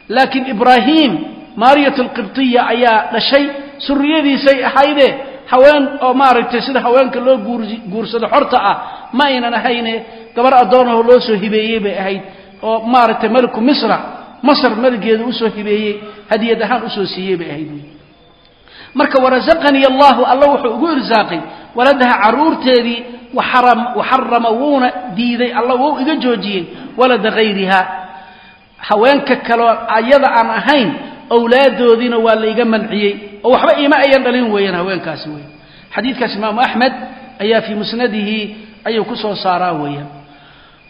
A: laakiin ibraahim maariyat alqibtiya ayaa dhashay suriyadiisay ahayde haween oo maaragtay sida haweenka loo guursado xorta ah ma aynan ahayne gabar addoonahoo loo soo hibeeyey bay ahayd oo maaragtay meliku misra masr meligeeda u soo hibeeyey hadiyad ahaan u soo siiyey bay ahayd. Marka warasaqanii allahu alla wuxuu ugu irsaaqay waladaha caruurteedii waxarama wuuna diiday alla wuu iga joojiyey walada hayriha haweenka kaloo ayada aan ahayn awlaadoodiina waa layga manciyey. Oo waxba iima ayan dhalin weeyaan haweenkaasi weyan xadiidkaas imaamu axmed ayaa fii musnadihi ayuu ku soo saaraa weeyaan.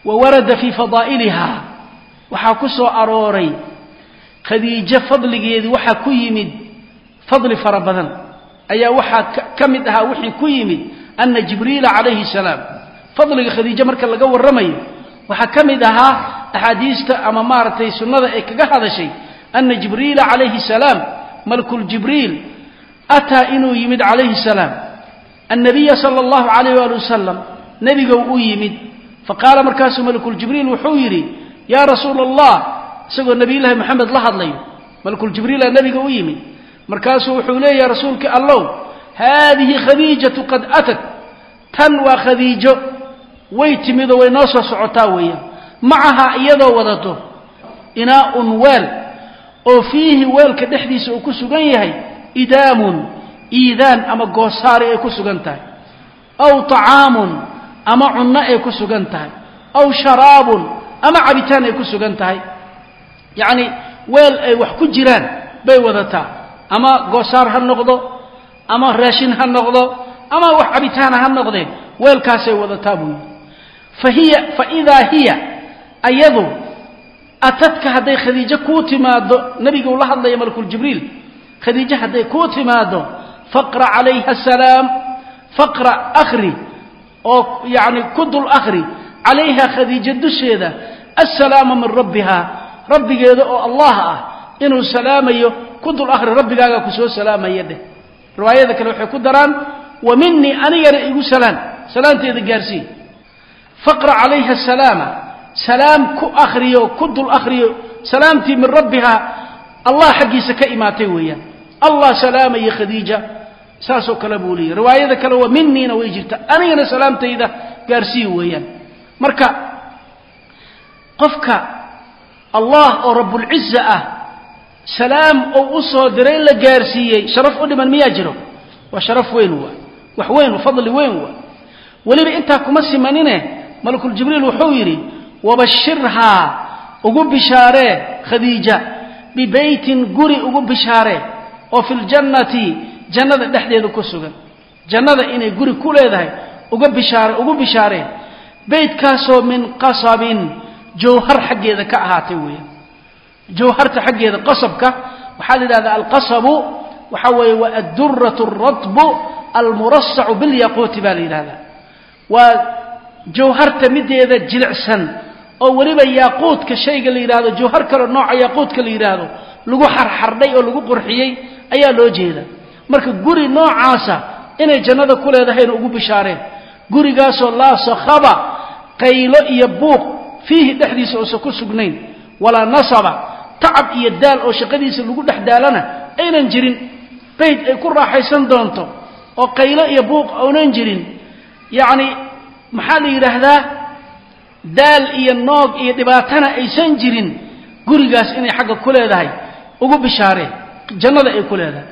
A: Wa warada fii fadaa'iliha waxaa ku soo arooray khadiijo fadligeedii waxaa ku yimid fadli fara badan. Ayaa waxaa ka mid ahaa wixii ku yimid ana jibriila calayhi salaam. Fadliga khadiijo marka laga warramayo waxaa ka mid ahaa axaadiista ama maaragtay sunnada ay kaga hadashay ana jibriila calayhi salaam malkuljibriil ataa inuu yimid calayhi salaam. Annabiya sala allahu calayh waali wasalam nebiga u yimid. Faqaala markaasuu malakuljibriil wuxuu yidhi yaa rasuula allah isagoo nebiyullaahi moxamed la hadlayo malakuljibriila nebiga u yimid. Markaasuu wuxuu leeyahay rasuulkii allow haadihi khadiijatu qad atat. Tan waa khadiijo. Way timidoo way noo soo socotaa weeyaan macahaa iyadoo wadato. Inaaun weel oo fiihi weelka dhexdiisa uu ku sugan yahay idaamun iidaan ama goosaari ay ku sugan tahay. Aw طacaamun ama cunno ay ku sugan tahay. Aw sharaabun ama cabitaan ay ku sugan tahay. Yacni weel ay wax ku jiraan bay wadataa. Ama goosaar ha noqdo ama raashin ha noqdo ama wax cabitaana ha noqdee weelkaasay wadataa buu yidhi. Fa hiya fa idaa hiya ayadu atadka hadday khadiijo kuu timaaddo nebiga uu la hadlaya malakuljibriil khadiijo hadday kuu timaaddo faqra calayha asalaam faqra akhri oo yacni ku dul akhri calayha khadiijo dusheeda assalaama min rabbiha rabbigeeda oo allah ah inuu salaamayo ku dul akhri rabbigaaga ku soo salaamaya dheh. Riwaayada kale waxay ku daraan wa minii anigana igu salaan salaanteeda gaarsii faqra calayha asalaama salaam ku akhriyo ku dul akhriyo salaamtii min rabbiha allah xaggiisa ka imaatay weeyaan. Allah salaamaya khadiija saasoo kale buu leeyahy riwaayada kale waa miniina way jirta anigana salaamtayda gaarsii weeyaan. Marka qofka allah oo rabbulciza ah salaam ou u soo diray la gaarsiiyey sharaf u dhiman miyaa jiro? Waa sharaf weyn waa wax weyn fadli weyn waa. Weliba intaa kuma simanine malakuljibriil wuxuu yidhi wabashirhaa ugu bishaaree khadiija bibeytin guri ugu bishaaree oo fi ljannati jannada dhexdeeda ku sugan. Jannada inay guri ku leedahay uga bishaare ugu bishaaree beytkaasoo min qasabin jawhar xaggeeda ka ahaatay weeyaan jawharta xaggeeda qasabka waxaa la yidhahdaa alqasabu waxa weeye waa adduratu alratbu almurasacu bilyaquuti baa la yidhahdaa waa jawharta mideeda jilicsan oo weliba yaaquudka shayga la yidhahdo jawhar kale nooca yaaquudka la yidhaahdo lagu xarxardhay oo lagu qurxiyey ayaa loo jeeda. Marka guri noocaasa inay jannada ku leedahayna ugu bishaareen. Gurigaasoo laa sakhaba qaylo iyo buuq fiihi dhexdiisa uusan ku sugnayn. Walaa nasaba tacab iyo daal oo shaqadiisa lagu dhex daalana aynan jirin. Bayd ay ku raaxaysan doonto oo qaylo iyo buuq oonan jirin. Yacni maxaa la yidhaahdaa daal iyo noog iyo dhibaatana aysan jirin gurigaas inay xagga ku leedahay. Ugu bishaareen jannada ay ku leedahay.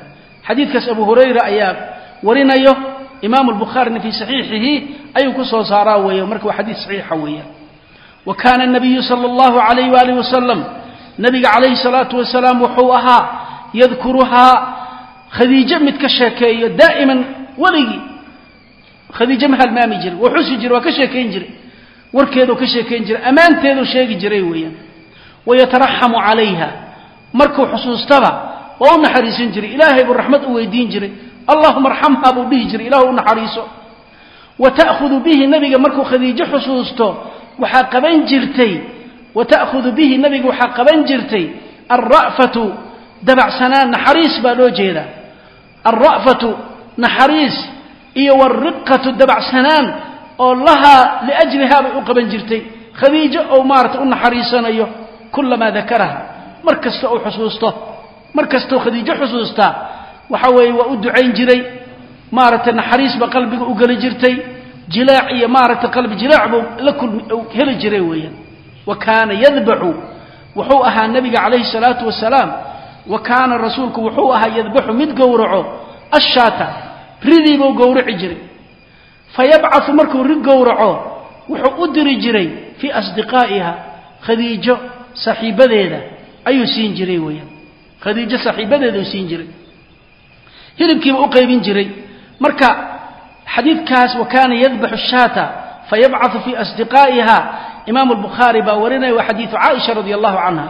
A: Xadiidkaas abu hurayra ayaa warinayo imaamu albukhaarina fii saxiixihi ayuu ku soo saaraa weeye marka waa xadiid saxiixa weeyaan wa kaana anabiyu sala allahu calayh waalihi wasalam nabiga calayhi salaatu wasalaam wuxuu ahaa yadkuruhaa khadiijo mid ka sheekeeyo daa'iman weligii khadiijo ma halmaami jiray waa xusi jiray waa ka sheekayn jiray warkeeduu ka sheekayn jiray ammaanteeduu sheegi jiray weeyaan. Wayataraxamu calayha. Markuu xusuustaba waa u naxariisan jiray. Ilaahay buu raxmad u weydiin jiray. Allahuma arxamha buu dhihi jiray. Ilahu u naxariiso. Wa ta'khudu bihi nabiga markuu khadiijo xusuusto waxaa qaban jirtay. Wa ta'khudu bihi nabiga waxaa qaban jirtay. Alra'fatu dabacsanaan naxariis baa loo jeedaa. Alra'fatu naxariis iyo wariqatu dabacsanaan oo lahaa liajlihaa bay u qaban jirtay. Khadiijo ou maarata u naxariisanayo kulamaa dakaraha. Mar kasta uu xusuusto mar kastoo khadiijo xusuustaa waxa weeye waa u ducayn jiray. Maaragtay naxariis ba qalbiga u geli jirtay. Jilaac iyo maaragtay qalbi jilaac buu la kulmi heli jiray weeyaan. Wa kaana yadbaxu wuxuu ahaa nabiga calayhi salaatu wasalaam wa kaana rasuulku wuxuu ahaa yadbaxu mid gowraco ashaata ridiibuu gowraci jiray fayabcaثu markuu ri gowraco wuxuu u diri jiray fii asdiqaa'iha khadiijo saaxiibadeeda ayuu siin jiray weeyaan. Khadiijo saaxiibadeeda uu siin jiray. Hilibkiiba u qaybin jiray. Marka xadiidkaas wa kaana yadbaxu shaata fayabcaثu fii asdiqaa'iha imaamu albukhaari baa warinaya waa xadiidu caaisha radi allahu canha.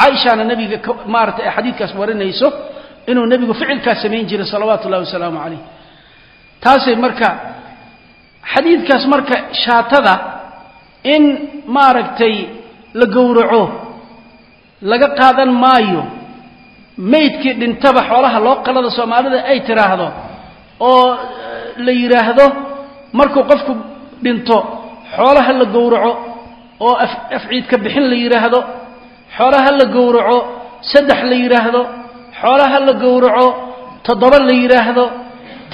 A: Caaishaana nabiga maaratay xadiidkaas warinayso inuu nebigu ficilkaas samayn jiray salawaatu ullahi wasalaamu calayh. Taasay marka xadiidkaas marka shaatada in maaragtay la gowraco laga qaadan maayo maydkii dhintaba xoolaha loo qalada soomaalida ay tiraahdo oo la yidhaahdo markuu qofku dhinto xoolaha la gowraco oo afciidka bixin la yidhaahdo xoolaha la gowraco saddex la yidhaahdo xoolaha la gowraco toddoba la yidhaahdo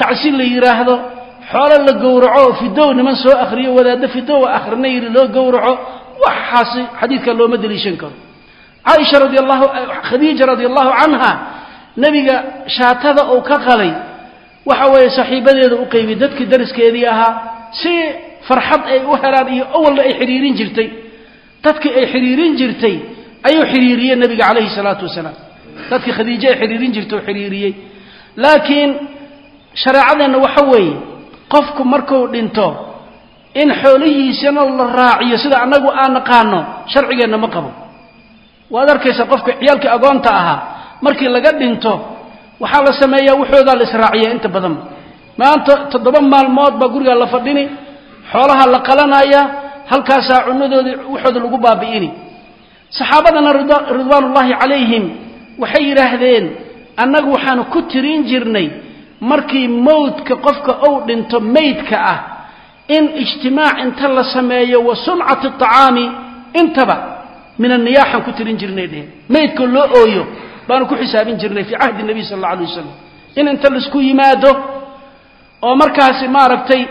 A: tacsiin la yidhaahdo xoolo la gowraco fidow niman soo akhriyo wadaaddo fidowa akhrina yidhi loo gowraco waxaasi xadiidka looma deliishan karo. Caaisha radi allahu khadiija radi allahu canha nebiga shaatada uu ka qalay waxa weeye saaxiibadeeda u qeybiyey dadkii dariskeedii ahaa si farxad ay u helaan iyo awalna ay xidhiirin jirtay. Dadkii ay xidhiirin jirtay ayuu xidhiiriyey nebiga calayhi salaatu wasalaam. Dadkii khadiijo ay xidhiirin jirtay oo xidhiiriyey. Laakiin shareecadeenna waxa weeye qofku markuu dhinto in xoolihiisana la raaciyo sida annagu aan naqaano sharcigeenna ma qabo. Waad arkaysaa qofka ciyaalkii agoonta ahaa markii laga dhinto waxaa la sameeyaa waxoodaa la israaciya inta badanba maanta toddoba maalmood baa gurigaa la fadhini xoolaha la qalanaya halkaasaa cunadoodii waxooda lagu baabi'ini. Saxaabadana ridwaanullaahi calayhim waxay yidhaahdeen annagu waxaanu ku tirin jirnay markii mawdka qofka uu dhinto maydka ah in ijtimaac inta la sameeyo wa suncati acaami intaba min anniyaaxaan ku tirin jirnay dheheen. Maydka loo ooyo baanu ku xisaabin jirnay fii cahdi nabiy sal alla alay wasalam in inta la isku yimaado oo markaasi maaragtay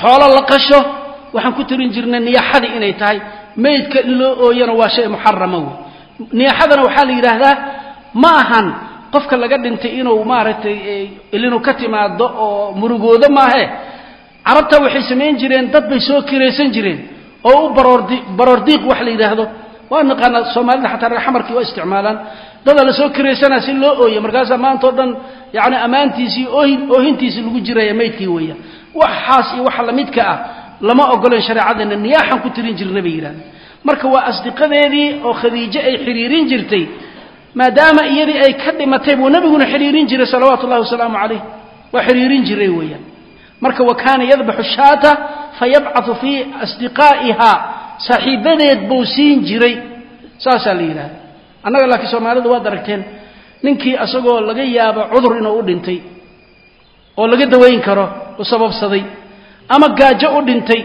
A: xoolo la qasho waxaan ku tirin jirnay niyaaxadii inay tahay. Maydka in loo ooyana waa shay muxarama wey niyaaxadana waxaa la yidhaahdaa ma ahan qofka laga dhintay inuu maaragtay inuu ka timaado oo murugoodo maahe carabta waxay samayn jireen dad bay soo kiraysan jireen oo u baroordi baroordiiq wax la yidhaahdo. Waa naqaanaa soomaalida xataa reer xamarkii waa isticmaalaan. Dada la soo kiraysanaa si loo ooyo markaasaa maanta dhan yani ammaantiisii oohin oohintiisii lagu jiraya maydkii weeya waxaas iyo waxa lamidka ah lama ogolen shareecadeena niyaaxan ku tirin jirna bay yidhahdeen marka waa asdiqadeedii oo khadiijo ay xidhiirin jirtay maadaama iyadii ay ka dhimatay buu nabiguna xidhiirin jiray salawaatu ullahi wasalaamu calayh. Waa xidhiirin jiray weeyaan. Marka wa kaana yadbaxu shaata fayabcatu fii asdiqaa'iha. Saaxiibadeed buu siin jiray. Saasaa la yidhahda annaga laakiin soomaalida waad aragteen ninkii asagoo laga yaabo cudur inuu u dhintay oo laga dawayn karo u sababsaday ama gaajo u dhintay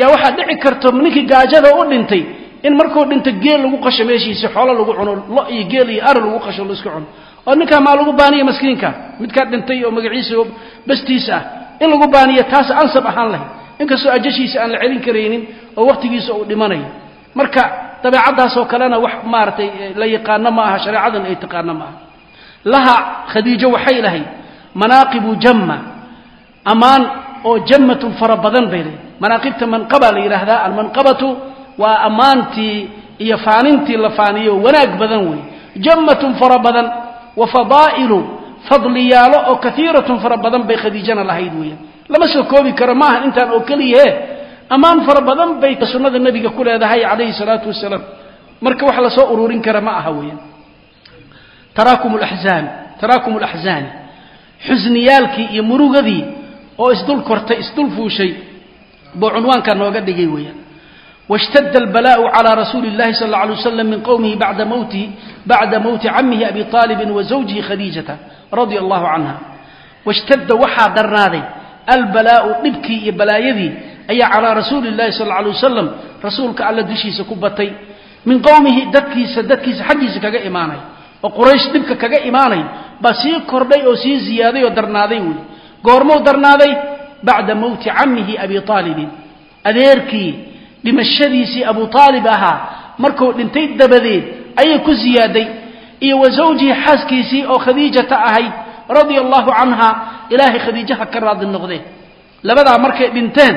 A: yaa waxaa dhici karto ninkii gaajada u dhintay in markuu dhinto geel lagu qasho meeshiisi xoolo lagu cuno lo iyo geel iyo ari lagu qasho la isku cuno. Oo ninkaa maa lagu baaniya maskiinka midkaa dhintay oo magaciisa bastiis ah. In lagu baaniyo taas ansab ahaan lahayd. Inkastoo ajashiisa aan la celin karaynin oo wakhtigiisa uu dhimanayo marka dabeecaddaasoo kalena wax maaragtay la yaqaano ma aha shareecadan ay taqaano ma aha. Laha khadiijo waxay lahayd manaaqibu jamma. Ammaan oo jammatun fara badan bay leedahay. Manaaqibta manqaba la yidhaahdaa almanqabatu waa ammaantii iyo faanintii la faaniyo wanaag badan wey jammatun fara badan wa fadaa'ilu fadliyaalo oo kaiiratun fara badan bay khadiijana lahayd weeyaan. Lama soo koobi karo maaha intaan oo keliyahe ammaan fara badan bay sunnada nebiga ku leedahay calayhi salaatu wasalaam marka wax la soo ururin kara ma aha weeyaan. Taraakum laxzaani xusniyaalkii iyo murugadii oo isdul kortay isdul fuushay buu cunwaanka nooga dhigay weeyaan واشتد البلاء على رسول الله صلى الله عليه وسلم من قومه بعد موته بعد موت عمه أبي طالب وزوجه خديجة رضي الله عنها واشتد وحى درنادي البلاء نبكي بلايذي أي على رسول الله صلى الله عليه وسلم رسولك على دشي سكبتي من قومه دتكي سدتكي حقي سكا إيماني وقريش نبكى كا إيماني بس كردي أو سي زيادة ودرنادي قورمو درنادي بعد موت عمه أبي طالب أذيركي dhimashadiisii abu aalib ahaa. Markuu dhintay dabadeed ayay ku ziyaaday. Iyo wa zawjihi xaaskiisii oo khadiijata ahayd radia allahu canha ilaahay khadiijaha ka raadi noqdeen labadaa markay dhinteen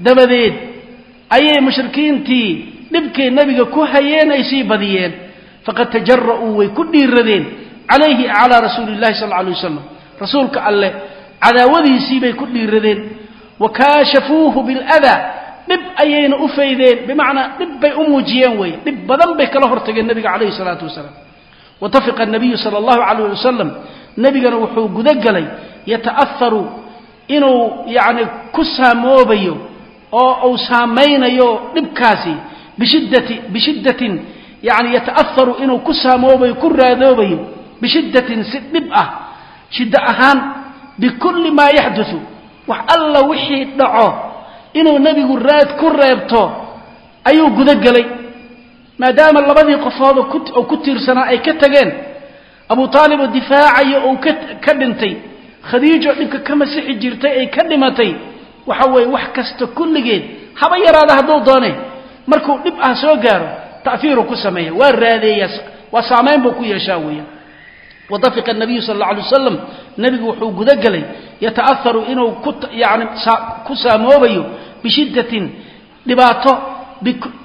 A: dabadeed ayay mushrikiintii dhibkay nebiga ku hayeen ay sii badiyeen. Faqad tajara'uu way ku dhiiradeen calayhi calaa rasuuli llahi sal alay wasalam rasuulka alleh cadaawadiisii bay ku dhiiradeen. Wa kaashafuuhu biladaa dhib ayayna u faydeen bimacnaa dhib bay u muujiyeen weye dhib badan bay kala hortageen nebiga calayhi salaatu wasalaam. Watafiqa nabiyu sala allahu calayh wasalam nebigana wuxuu gudagelay yata'aharu inuu yacni ku saamoobayo oo uu saamaynayo dhibkaasi bishiddati bishiddatin yacni yata'aharu inuu ku saamoobayo ku raadoobayo bishiddatin si dhib ah shiddo ahaan bikulli maa yaxduثu wax alla wixii dhaco inuu nebigu raad ku reebto ayuu gudagelay maadaama labadii qofood oo ku tiirsanaa ay ka tageen abu aalib oo difaacayo oo ka dhintay. Khadiijo dhibka ka masixi jirtay ay ka dhimatay. Waxa weeye wax kasta kulligeed haba yaraada hadduu doone. Markuu dhib ah soo gaaro ta'fiiru ku sameeya. Waa raadeeyaa waa saamayn buu ku yeeshaa weeyaan wadafiqa nabiyu sal alla alay wasalam nebigu wuxuu gudagelay yata'aharu inuu ku yani ku saamoobayo bishiddatin dhibaato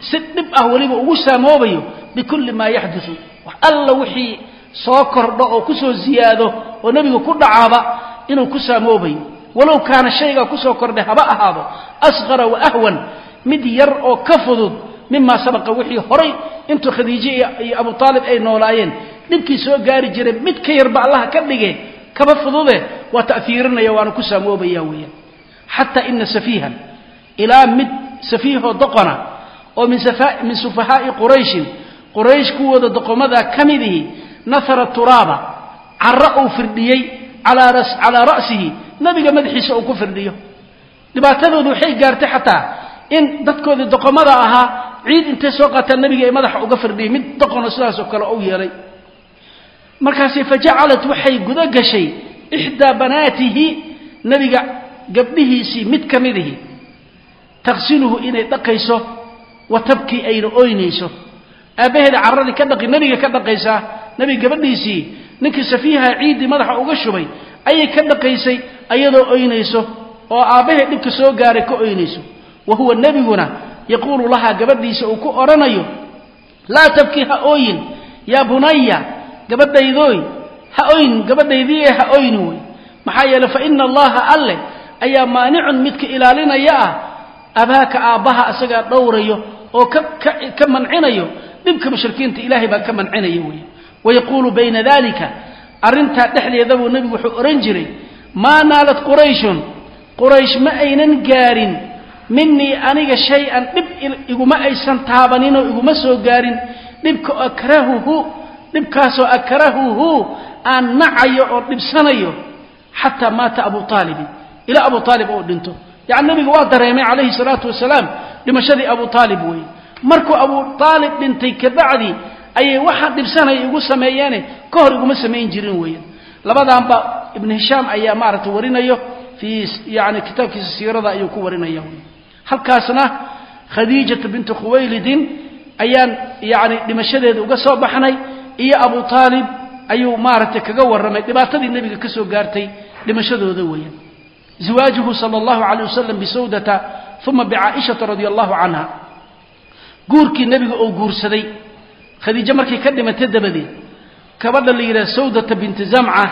A: si dhib ah weliba ugu saamoobayo bikulli maa yaxduثu wax alla wixii soo kordho oo ku soo ziyaado oo nebiga ku dhacaaba inuu ku saamoobayo. Walow kaana shaygaa ku soo kordhay haba ahaado asqara wa ahwan mid yar oo ka fudud mimaa sabaqa wixii horay intuu khadiije iyo abu aalib ay noolaayeen. Dhibkii soo gaari jiray mid ka yarba allaha ka dhige kaba fudude waa ta'fiirinaya waana ku saamoobaya weeyaan. Xataa ina safiihan ilaa mid safiihoo doqona oo min sufahaa'i qurayshin quraysh kuwooda doqomadaa ka midihi nahara turaaba cara uu firdhiyey calaa ra'sihi nabiga madaxiisa uu ku firdhiyo. Dhibaatadoodu waxay gaartay xataa in dadkoodii doqomada ahaa ciid intay soo qaataan nabiga ay madaxa uga firdhiyay mid doqono sidaasoo kale u yeelay. Markaasi fajacalat waxay guda gashay ixdaa banaatihi nebiga gabdhihiisii mid ka midihi taqsiluhu inay dhaqayso wa tabkii ayna oynayso. Aabbaheeda carradii ka dhaqi nebiga ka dhaqaysaa nebiga gabadhiisii ninkii safiiha ciiddii madaxa uga shubay ayay ka dhaqaysay ayadoo oynayso oo aabbaheed dhibka soo gaaray ka oynayso. Wa huwa nebiguna yaquulu lahaa gabadhiisa uu ku odhanayo laa tabkii ha ooyin yaa bunaya gabadhaydooy ha oyn gabadhaydiie ha oyni wey maxaa yeeley fa ina allaha alle ayaa maanicun midka ilaalinaya ah abaaka aabbaha asagaa dhowrayo oo ka mancinayo dhibka mushrikiinta ilaahay baa ka mancinaya wey wayaquulu bayna dalika arrintaa dhexdeeda buu nebigu wuxuu odhan jiray maa naalat qurayshun quraysh ma aynan gaarin minii aniga shay-an dhib iguma aysan taabaninoo iguma soo gaarin. Dhibka akrahuhu dhibkaasoo akrahuhu aan nacayo oo dhibsanayo xataa maata abu aalibin ilaa abu aalib oo dhinto. Yacni nabiga waa dareemay calayhi salaatu wasalaam dhimashadii abu aalib weeye markuu abu aalib dhintay kabacdi ayay waxaan dhibsanaya igu sameeyeene ka hor iguma samayn jirin weeyaan labadaanba ibnu hishaam ayaa maaragtay warinayo fii yani kitaabkiisa siirada ayuu ku warinaya halkaasna khadiijata bintu khuwaylidin ayaan yani dhimashadeeda uga soo baxnay iyo abu aalib ayuu maaragtay kaga warramay. Dhibaatadii nebiga ka soo gaartay dhimashadooda weeyaan. Zawaajuhu sala allahu calayh wasalam bisawdata uma bicaaishata radia allahu canha guurkii nebiga oo guursaday khadiijo markay ka dhimatay dabadeed gabadha la yidhaha sawdata binti zamca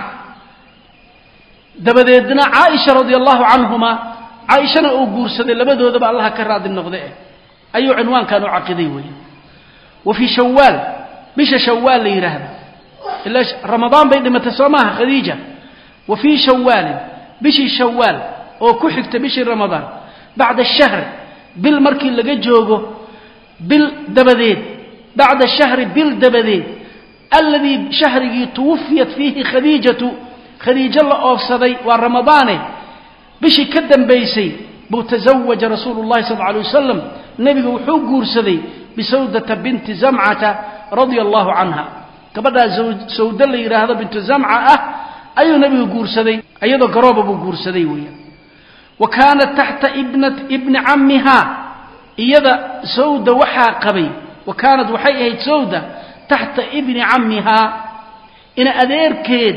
A: dabadeedna caaisha radia allahu canhuma caaishana uu guursaday labadoodaba allaha ka raadi noqde. Eh ayuu cinwaankan u caqiday weeye wa fii shawaal bisha shawaal la yidhaahda ilaa ramadaan bay dhimatay soo maaha khadiija. Wa fii shawaalin bishii shawaal oo ku xigta bishii ramadaan bacda shahr bil markii laga joogo bil dabadeed. Bacda shahri bil dabadeed. Alladii shahrigii tuwufiyat fiihi khadiijatu khadiijo la oofsaday waa ramadaane bishii ka dambaysay buu tazawaja rasuulu llahi sal lla alay wasalam nebigu wuxuu guursaday bisawdata binti zamcata radia allahu canha gabadhaa sawdo la yidhaahdo bintu zamca ah ayuu nebigu guursaday iyadoo garooba buu guursaday weeyaan wa kaanat taxta ibni cammiha iyada sawda waxaa qabay wa kaanad waxay ahayd sawda taxta ibni cammihaa ina adeerkeed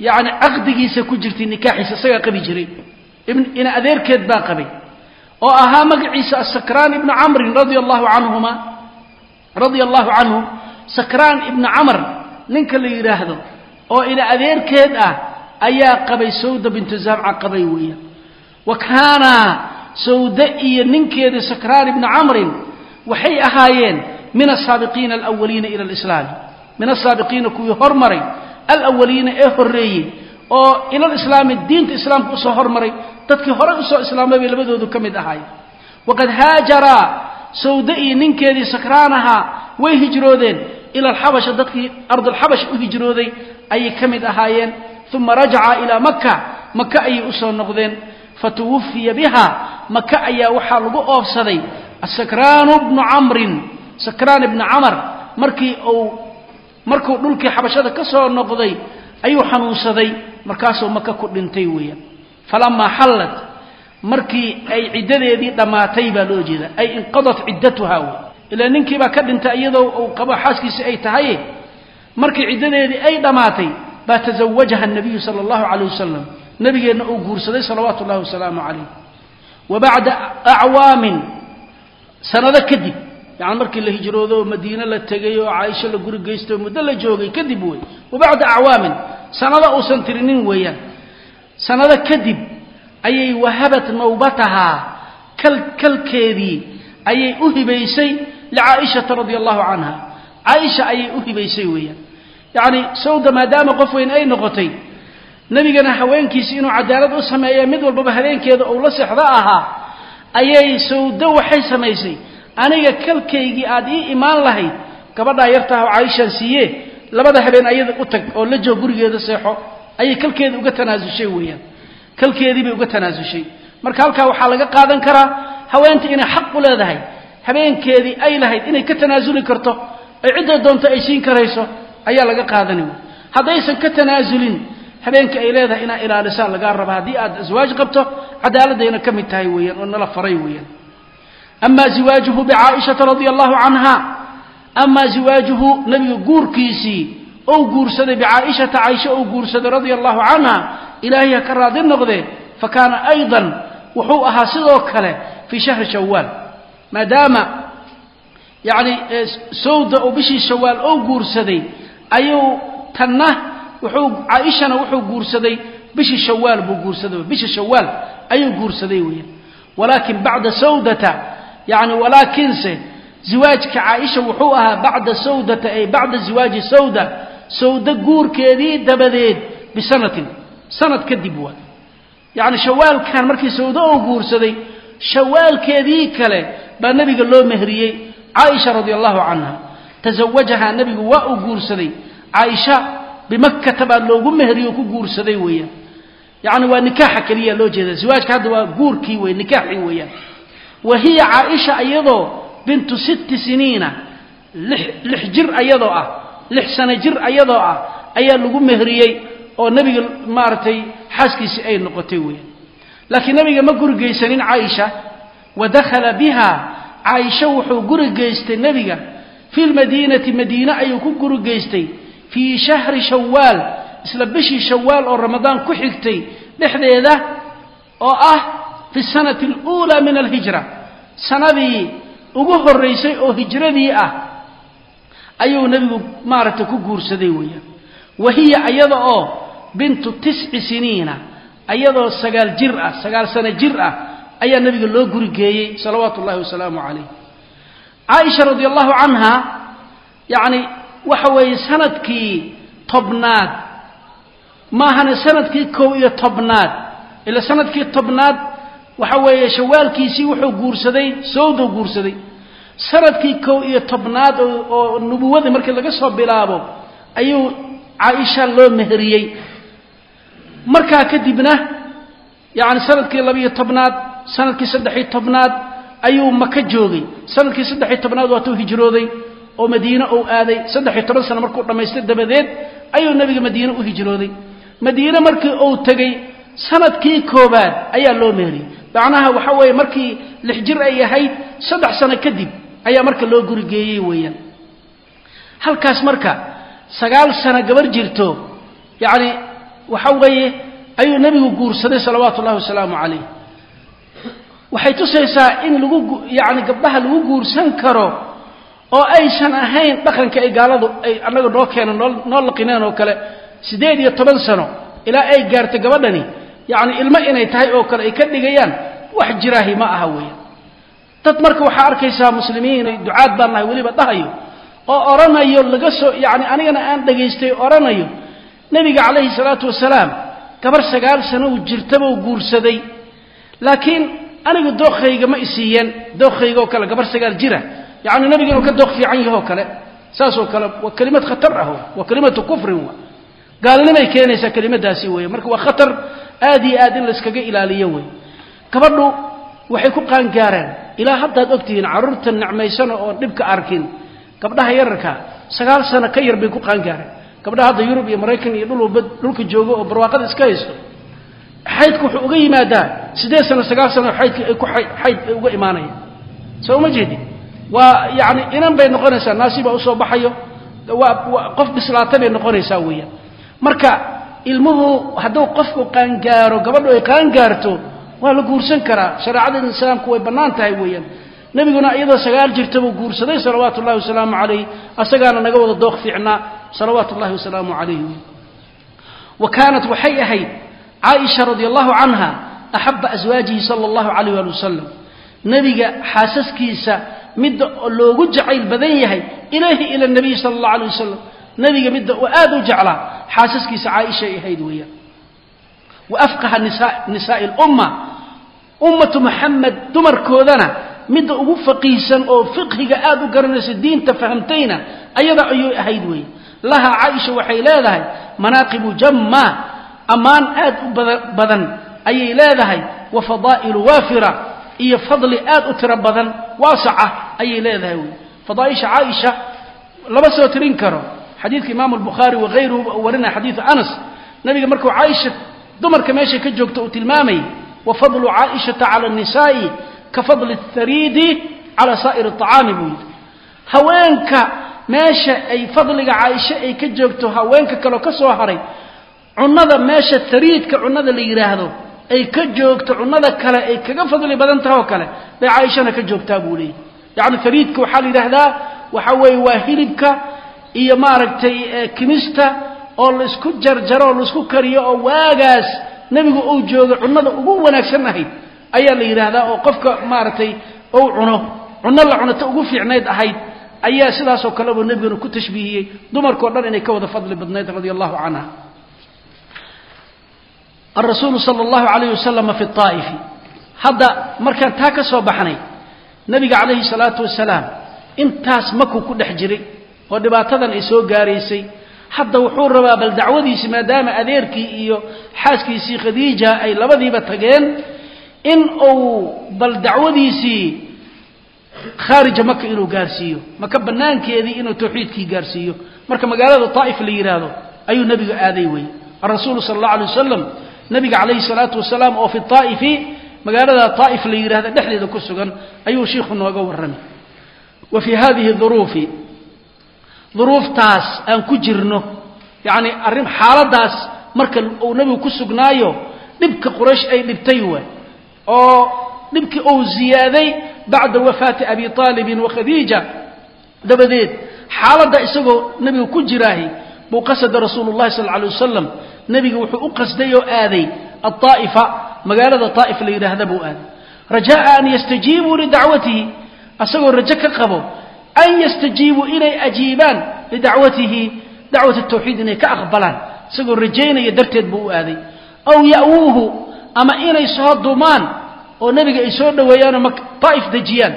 A: yani caqdigiisa ku jirtay nikaaxiisa isagaa qabi jiray ina adeerkeed baa qabay oo ahaa magaciisa asakraan ibnu camrin radia allahu canhuma radia allahu canhu sakraan ibnu camr ninka la yidhaahdo oo ina adeerkeed ah ayaa qabay sawda bintu zamca qabay weeyaan wa kaana sawde iyo ninkeedii sakraan ibnu camrin waxay ahaayeen min asaabiqiina alawaliina ila alislaami min asaabiqiina kuwii hormaray alawaliina ee horreeyey oo ila lislaami diinta islaamka u soo hormaray dadkii horey u soo islaamay bay labadoodu ka mid ahaayeen waqad haajaraa sawde iyo ninkeedii sakraan ahaa way hijroodeen. Ila alxabasha dadkii ardulxabash u hijrooday ayay ka mid ahaayeen. Uma rajaca ilaa maka maka ayay u soo noqdeen. Fatuwafiya biha maka ayaa waxaa lagu oofsaday asakraanu bnu camrin. Sakraan ibni camar markii uu markuu dhulkii xabashada ka soo noqday ayuu xanuunsaday. Markaasuu maka ku dhintay weeyaan falamaa xallat markii ay ciddadeedii dhammaatay baa loo jeeda ay inqadat ciddatuha wey ilaa ninkii baa ka dhintay iyadoo uu qabo xaaskiisi ay tahay markii ciddadeedii ay dhammaatay baa tazawajaha nabiyu sala allahu calayh wasalam nabigeenna uu guursaday salawaatu ullahi wasalaamu calayh wa bacda acwaamin sanado kadib yani markii la hijroodo oo madiine la tegay oo caaisho la guri geystay oo muddo la joogay kadib wey wa bacda acwaamin sanado uusan tirinin weeyaan sanado kadib ayay wahabat nawbatahaa kal kalkeedii ayay u hibaysay licaa'ishata radia allahu canha caaisha ayay u hibaysay weeyaan. Yacni sawda maadaama qof weyn ay noqotay nebigana haweenkiisi inuu cadaalad u sameeya mid walbaba habeenkeeda uu la seexdo ahaa ayay sawdo waxay samaysay. Aniga kalkaygii aad ii imaan lahayd gabadhaa yartaah oo caaishaan siiye labada habeen ayada u tag oo la joog gurigeeda seexo ayay kalkeeda uga tanaasushay weeyaan. Kalkeedii bay uga tanaasushay marka halkaa waxaa laga qaadan karaa haweenta inay xaq u leedahay. Habeenkeedii ay lahayd inay ka tanaasuli karto ay cidda doonto ay siin karayso ayaa laga qaadanay haddaysan ka tanaasulin habeenka ay leedahay inaa ilaalisaa lagaa raba haddii aad aswaaj qabto cadaaladayna ka mid tahay weeyaan oo nala faray weeyaan. Ama ziwaajuhu bicaaishata radia allahu canha ama ziwaajuhu nabiga guurkiisii ou guursaday bicaaishata caaisha ou guursaday radia allahu canha ilaahay ha ka raadi noqdee fa kaana aydan wuxuu ahaa sidoo kale fii shahri shawaal maadaama yacni sawda oo bishii shawaal ou guursaday ayuu tanna wuxuu caaishana wuxuu guursaday bishii shawaal buu guursaday bisha shawaal ayuu guursaday weeyaan. Walaakin bacda sawdata yacni walaakinse ziwaajka caaisha wuxuu ahaa bacda sawdata ay bacda ziwaaji sawda sawda guurkeedii dabadeed bisanatin. Sanad kadib waa yacni shawaalkan markii sawdo oo guursaday shawaalkeedii kale baa nebiga loo mehriyey caaisha radia allahu canha. Tasawajahaa nebigu waa uu guursaday. Caaisha bimakkata baa loogu mehriyo ku guursaday weeyaan. Yacni waa nikaaxa keliya loo jeeda ziwaajka hadda waa guurkii wey nikaaxii weeyaan. Wa hiya caaisha iyadoo bintu sitti siniina lix jir ayadoo ah lix sano jir ayadoo ah ayaa lagu mehriyey oo nebiga maaragtay xaaskiisii ay noqotay weeyaan laakiin nebiga ma guri geysanin caaisha wa dakhala biha. Caaisha wuxuu guri geystay nebiga. Fi lmadiinati madiine ayuu ku guri geystay fii shahri shawaal isla bishii shawaal oo ramadaan ku xigtay dhexdeeda oo ah fi sanati aluulaa min alhijra. Sanadii ugu horraysay oo hijradii ah ayuu nebigu maaragtay ku guursaday weeyaan. Wa hiya ayada oo bintu tisci siniina ayadoo sagaal jir ah sagaal sano jir ah ayaa nebiga loo guri geeyey salawaatu ullahi wasalaamu calayh. Caaisha radi allahu canha yacni waxa weeye sannadkii tobnaad maahane sannadkii kow iyo tobnaad ila sannadkii tobnaad waxa weeye shawaalkiisii wuxuu guursaday sawdow guursaday sannadkii kow iyo tobnaad oo nubuwadii markii laga soo bilaabo ayuu caaisha loo meheriyey. Markaa kadibna yacni sannadkii labiyo tobnaad sannadkii saddexiyo tobnaad ayuu maka joogay. Sanadkii saddexiyo tobnaad waatuu hijrooday oo madiine uu aaday. Saddexiyo toban sano markuu dhammaystay dabadeed ayuu nebiga madiine u hijrooday. Madiine markii uu tegey sannadkii koobaad ayaa loo meheriyey. Macnaha waxa weeye markii lix jir ay ahayd saddex sano kadib ayaa marka loo guri geeyey weeyaan. Halkaas marka sagaal sano gabar jirto yacni waxa weeye ayuu nebigu guursaday salawaatu ullahi wasalaamu calayh. Waxay tusaysaa in lagu yacni gabdhaha lagu guursan karo oo aysan ahayn dhaqanka ay gaaladu ay annaga noo keenan noo noo laqineen oo kale siddeed iyo toban sano ilaa ay gaartay gabadhani yacni ilmo inay tahay oo kale ay ka dhigayaan wax jiraahi ma aha weeyaan dad marka waxaa arkaysaa muslimiin ducaad baan nahay weliba dhahayo oo odhanayo laga soo yacni anigana aan dhagaystay odhanayo nebiga calayhi salaatu wasalaam gabar sagaal sano uu jirtabou guursaday. Laakiin anigu dookayga ma isiiyeen dookayga oo kale gabar sagaal jira. Yacni nebiga inuu ka dook fiican yahoo kale saasoo kale waa kelimad khatar ah waa kelimatu kufrin wa gaalnimay keenaysaa kelimadaasi weeye marka waa khatar aad iyo aad in layskaga ilaaliyo wey gabadhu waxay ku qaangaareen ilaa haddaad ogtihiin carruurta nicmaysana oon dhibka arkin gabdhaha yararka sagaal sano ka yar bay ku qaangaareen. Gabdhaha hadda yurub iyo maraykan iyo dhulba dhulka joogo oo barwaaqada iska haysto. Xaydka wuxuu uga yimaadaa siddeed sano sagaal sano xaydka ay ku xayd ay uga imaanayaan? Soo uma jeedi? Waa yacni inan bay noqonaysaa naasi baa u soo baxayo. Waa qof bislaata bay noqonaysaa weeyaan marka ilmuhu hadduu qofku qaangaaro gabadhu ay qaangaarto waa la guursan karaa. Shareecada islaamku way bannaan tahay weeyaan. Nebiguna iyadoo sagaal jirta buu guursaday salawaatu ullahi wasalaamu calayh asagaana naga wada dooq fiicnaa. Salawaatu ullahi wasalaamu calayh wa kaanat waxay ahayd caaisha radi allahu canha axaba aswaajihi sala allahu calayh waali wasalam nebiga xaasaskiisa midda loogu jacayl badan yahay ilayhi ila nabiy sala allah alay wasalam nebiga midda uu aad u jeclaa xaasaskiisa caaishay ahayd weeyaan wa afqaha nisa nisaai lumma ummatu maxamed dumarkoodana midda ugu faqiihsan oo fiqhiga aad u garanaysa diinta fahamtayna ayada ayuu ahayd weeye laha caaisha waxay leedahay manaaqibu jamma. Ammaan aad u badan ayay leedahay wa fadaa'ilu waafira. Iyo fadli aad u tiro badan waasaca ayay leedahay wey fadaaisha caaisha lama soo tirin karo. Xadiidka imaamu albukhaari wakayruhu uu warinaya xadiidu anas dumarka meesha ka joogto uu tilmaamayay wa fadlu caaishata cala annisaa'i ka fadli athariidi cala saa'iri aطacaami buu yidhi. Haweenka meesha ay fadliga caaisha ay ka joogto haweenka kaleo ka soo haray cunnada meesha hariidka cunnada la yidhaahdo ay ka joogto cunnada kale ay kaga fadli badan taha oo kale bay caaishana ka joogtaa buu leeyahy yacni hariidka waxaa la yidhaahdaa waxa weeye waa hilibka iyo maaragtay kimista oo la isku jarjaro oo la isku kariyo oo waagaas nebigu uu jooga cunnada ugu wanaagsan ahayd ayaa la yidhaahdaa oo qofka maaragtay ou cuno cunno la cunata ugu fiicnayd ahayd ayaa sidaasoo kale buu nebiguna ku tashbiihiyey. Dumarkao dhan inay ka wada fadli badnayd radia allahu canha. Alrasuulu sala allahu calayh wasalama fi aa'ifi hadda markaan taa ka soo baxnay nebiga calayhi salaatu wasalaam intaas makuu ku dhex jiray oo dhibaatadan ay soo gaaraysay hadda wuxuu rabaa bal dacwadiisi maadaama adeerkii iyo xaaskiisii khadiija ay labadiiba tageen in uu bal dacwadiisii khaarija maka inuu gaarsiiyo maka bannaankeedii inuu tawxiidkii gaarsiiyo. Marka magaalada taa'if la yidhaahdo ayuu nebigu aaday wey alrasuulu sala allah alay wasalam nabiga calayhi salaatu wasalaam oo fi taa'ifi magaalada taa'if la yidhahda dhexdeeda ku sugan ayuu shiikhu nooga warramay wa fii hadihi duruufi duruuftaas aan ku jirno yacni arrin xaaladdaas marka uu nebigu ku sugnaayo dhibka quraysh ay dhibtay waay oo dhibkii uu ziyaaday bacda wafaati abi aalibin wa khadiija. Dabadeed xaaladda isagoo nebigu ku jiraahi buu qasada rasuulu llahi sal alay wasalam nebiga wuxuu u qasday oo aaday aaa'ifa magaalada taa'if la yidhaahda buu aaday. Raja'a an yastajiibuu lidacwatihi asagoo rajo ka qabo an yastajiibuu inay ajiibaan lidacwatihi dacwat tawxiid inay ka aqbalaan isagoo rajaynaya darteed buu u aaday aw ya'wuuhu ama inay soo dumaan oo nebiga ay soo dhoweeyaanoo taa'if dejiyaan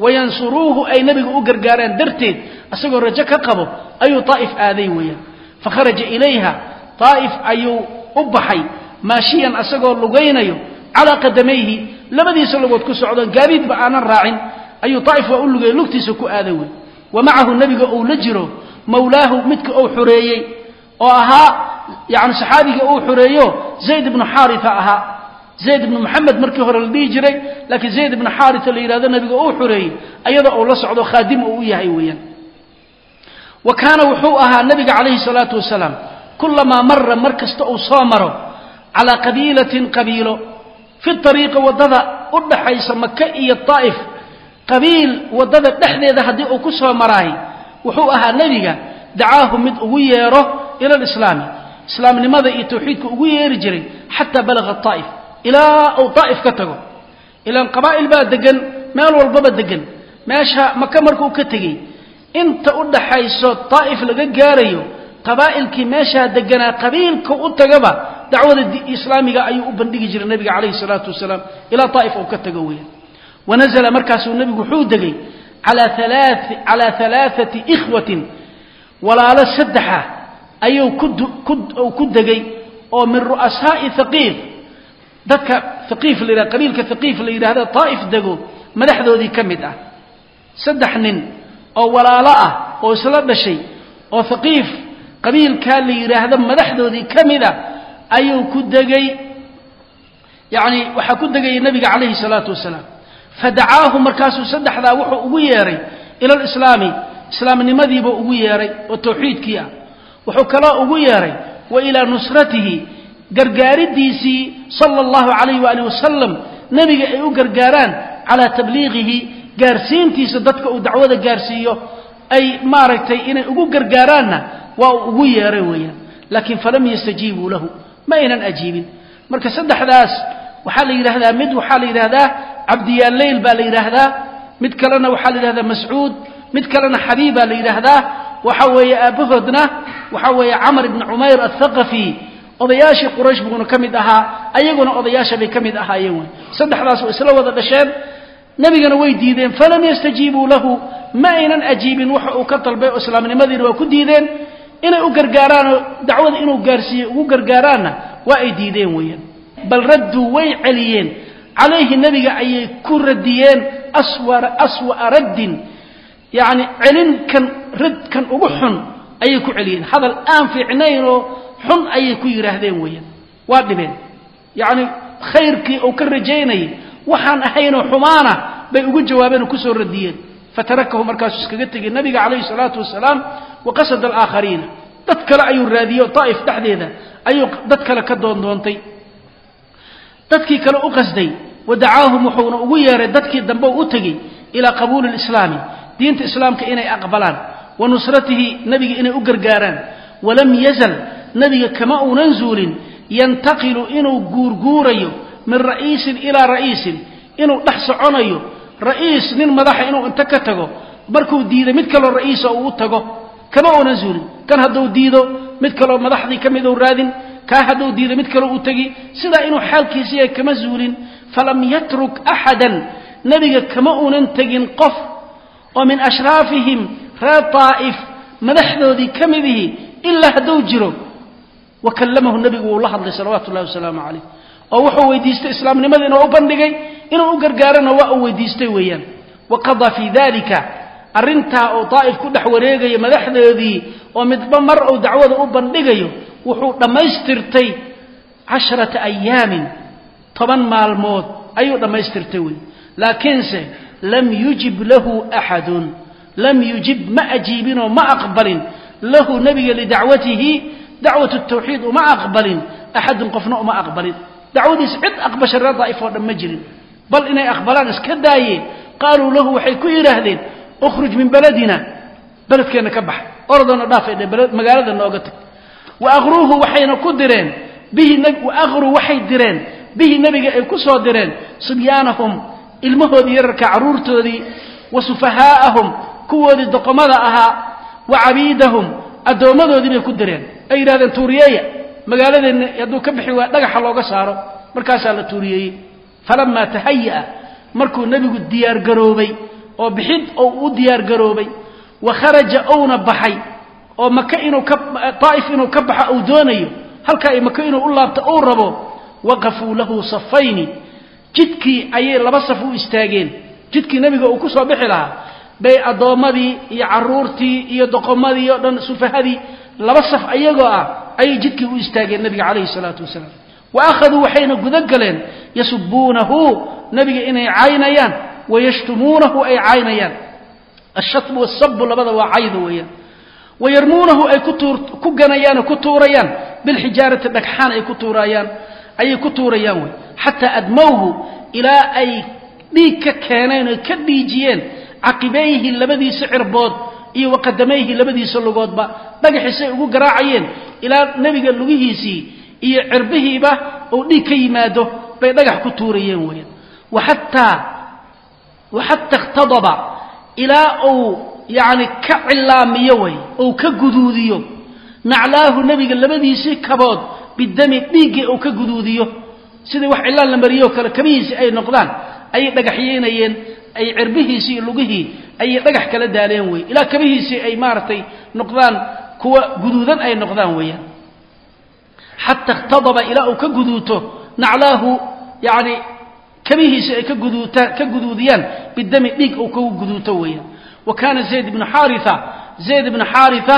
A: wayansuruuhu ay nebiga u gargaaraan darteed isagoo rajo ka qabo ayuu taa'if aaday weeyaan fakharaja ilayha taa'if ayuu u baxay maashiyan asagoo lugaynayo calaa qadamayhi labadiisa lugood ku socdoon gaadiidba aanan raacin ayuu taa'if waa u lugay lugtiisa ku aaday wey. Wa macahu nebiga uu la jiro mawlaahu midka uu xureeyey oo ahaa yani saxaabiga uu xureeyo zayd ibnu xaaria ahaa. Zayd ibnu moxamed markii hore la dhihi jiray laakiin zayd ibnu xaaria la yidhahdo nebiga uu xureeyey ayadoo uu la socdo khaadim uu u yahay weeyaan. Wa kaana wuxuu ahaa nebiga calayhi salaatu wasalaam kulamaa mara mar kasta uu soo maro calaa qabiilatin qabiilo fi ariiqi waddada u dhaxaysa maka iyo taa'if qabiil waddada dhexdeeda haddii uu ku soo maraay wuxuu ahaa nebiga dacaahu mid ugu yeero ila alislaami islaamnimada iyo tawxiidka ugu yeeri jiray xataa balaga taa'if ilaa uu taa'if ka tago. Ilaan qabaa'il baa degan meel walbaba degan meesha maka markuu ka tegey inta u dhaxayso taa'if laga gaarayo qabaa'ilkii meeshaa deganaa qabiilka u tagaba dacwada islaamiga ayuu u bandhigi jiray nebiga calayhi salaatu wasalaam ilaa taa'if uu ka tago weeyaan wanazla markaasuu nebigu wuxuu degay calaa alaaati ikhwatin walaalo saddexa ayuu ku degay oo min ru'asaa'i haqiif dadka haqiif la qabiilka haqiif la yidhahda taa'if dego madaxdoodii ka mid ah saddex nin oo walaalo ah oo isla dhashay oo haqiif qabiilkaa la yidhaahdo madaxdoodii ka mid a ayuu ku degay yacni waxaa ku degaya nebiga calayhi salaatu wasalaam fadacaahu markaasuu saddexdaa wuxuu ugu yeeray ila alislaami islaamnimadiibuu ugu yeeray oo tawxiidkii ah. Wuxuu kaloo ugu yeeray wa ilaa nusratihi gargaaridiisii sala allahu calayh waaalih wasalam nebiga ay u gargaaraan calaa tabliiqihi gaarsiintiisa dadka uu dacwada gaarsiiyo ay maaragtay inay ugu gargaaraanna waa uu ugu yeeray weeyaan. Laakiin falam yastajiibuu lahu ma aynan ajiibin. Marka saddexdaas waxaa la yidhaahdaa mid waxaa la yidhaahdaa cabdiyaaleyl baa la yidhaahdaa mid kalena waxaa la yidhahdaa mascuud mid kalena xabiib baa la yidhaahdaa. Waxa weeye aabbahoodna waxa weeye camar ibni cumayr athaqafi odayaashii quraysh buuna ka mid ahaa ayaguna odayaasha bay ka mid ahaayeen wey saddexdaas oo isla wada dhasheen. Nebigana way diideen falam yastajiibuu lahu? Ma aynan ajiibin waxa uu ka dalbay oo islaamnimadiina waa ku diideen? Inay u gargaaraanoo dacwada inuu gaarsiiyo ugu gargaaraanna waa ay diideen weeyaan. Bal radduu way celiyeen calayhi nebiga ayay ku radiyeen aswa'a raddin yacni celinkan radkan ugu xun ayay ku celiyeen. Hadal aan fiicnayn oo xun ayay ku yidhaahdeen weeyaan. Waa dhibeen. Yacni khayrkii uu ka rajaynayay waxaan ahaynoo xumaana bay ugu jawaabeen oo ku soo radiyeen. Fatarakahu markaasuu iskaga tegay nabiga calayhi salaatu wasalaam wa qasada alaakhariina. Dad kale ayuu raadiyey oo daa'if dhexdeeda ayuu dad kale ka doondoontay dadkii kale u qasday wa dacaahum wuxuuna ugu yeeray dadkii dambe u tegey ilaa qabuuli lislaami diinta islaamka inay aqbalaan wa nusratihi nebiga inay u gargaaraan walam yazal nebiga kama uunan zuulin yantaqilu inuu guurguurayo min ra'iisin ilaa ra'iisin inuu dhex soconayo ra'iis nin madaxa inuu inta ka tago markuu diiday mid kaloo ra'iisa uu u tago kama uunan zuulin kan hadduu diido mid kaloo madaxdii ka mid uu raadin kaa hadduu diido mid kaloo u tegi sidaa inuu xaalkiisa yahay kama zuulin falam yatruk axadan nebiga kama uunan tegin qof oo min ashraafihim reer taa'if madaxdoodii ka midihi ilaa hadduu jiro. Wa kallamahu nebigu wuu la hadlay salawaatu ullahi wasalaamu calayh oo wuxuu weydiistay islaamnimadiina u bandhigay inuu u gargaarana waa uu weydiistay weeyaan. Wa qadaa fii dalika arrintaa uu daa'if ku dhex wareegayo madaxdoodii oo midba mar uu dacwada u bandhigayo wuxuu dhammaystirtay casharata ayaamin toban maalmood ayuu dhammaystirtay wey. Laakiinse lam yujib lahu axadun lam yujib ma ajiibinoo ma aqbalin lahu nebiga lidacwatihi dacwat tawxiid uma aqbalin axadun qofna uma aqbalin. Dacwadiis cid aqbasha reer daa'if oo dhan ma jirin. Bal inay aqbalaan iska daayeen qaaluu lahu waxay ku yidhaahdeen ukhruj min beledina beledkeenna ka bax orodona dhaafay dhe magaalada nooga tag wa aqruuhu waxayna ku direen bihi wa aqruu waxay direen bihi nebiga ay ku soo direen subyaanahum ilmahoodii yararka carruurtoodii wa sufahaa'ahum kuwoodii doqomada ahaa wa cabiidahum addoommadoodii bay ku direen ay yidhahdeen tuuriyeeya magaaladeenna hadduu ka bixi waa dhagaxa looga saaro markaasaa la tuuriyeeyey falamaa tahaya'a markuu nebigu diyaargaroobay oo bixid ou u diyaargaroobay wa kharaja ouna baxay oo maka inuu ka daa'if inuu ka baxo uu doonayo halkaa ay maka inuu u laabto uu rabo waqafuu lahu safayni. Jidkii ayay laba saf u istaageen. Jidkii nebiga uu ku soo bixi lahaa bay addoommadii iyo carruurtii iyo doqomadii oo dhan sufahadii laba saf ayagoo ah ayay jidkii u istaageen nebiga calayhi salaatu wasalaam. Wa akhaduu waxayna guda galeen yasubuunahu nebiga inay caynayaan wayashtumuunahu ay caynayaan. Ashatmu wasabu labada waa cayda weeyaan wayarmuunahu ay ku ganayaanoo ku tuurayaan. Bilxijaarati dhagxaan ay ku tuurayaan. Ayay ku tuurayaan wey xataa admowhu ilaa ay dhiig ka keeneen oy ka dhiijiyeen caqibayhi labadiisa cirbood iyo waqadamayhi labadiisa lugoodba. Dhagaxiisay ugu garaacayeen ilaa nebiga lugihiisii iyo cirbihiiba uu dhiig ka yimaado bay dhagax ku tuurayeen weeyaan waxataa waxata ikhtadaba ilaa uu yacni ka cilaamiyo way ou ka guduudiyo. Naclaahu nebiga labadiisii kabood bidami dhiiggii uu ka guduudiyo. Sidai wax cilaan la mariyoo kale kabihiisii ay noqdaan ayay dhagaxyeynayeen ay cirbihiisii lugihii ayay dhagax kala daaleen wey ilaa kabihiisii ay maaragtay noqdaan kuwa guduudan ay noqdaan weeyaan. Xata ikhtadaba ilaa uu ka guduuto naclaahu yacni kabihiisa ay ka ka guduudiyaan bidami dhiig uu kagu guduuto weeyaan wa kaana zayd ibnu xaaritha zayd ibnu xaaritha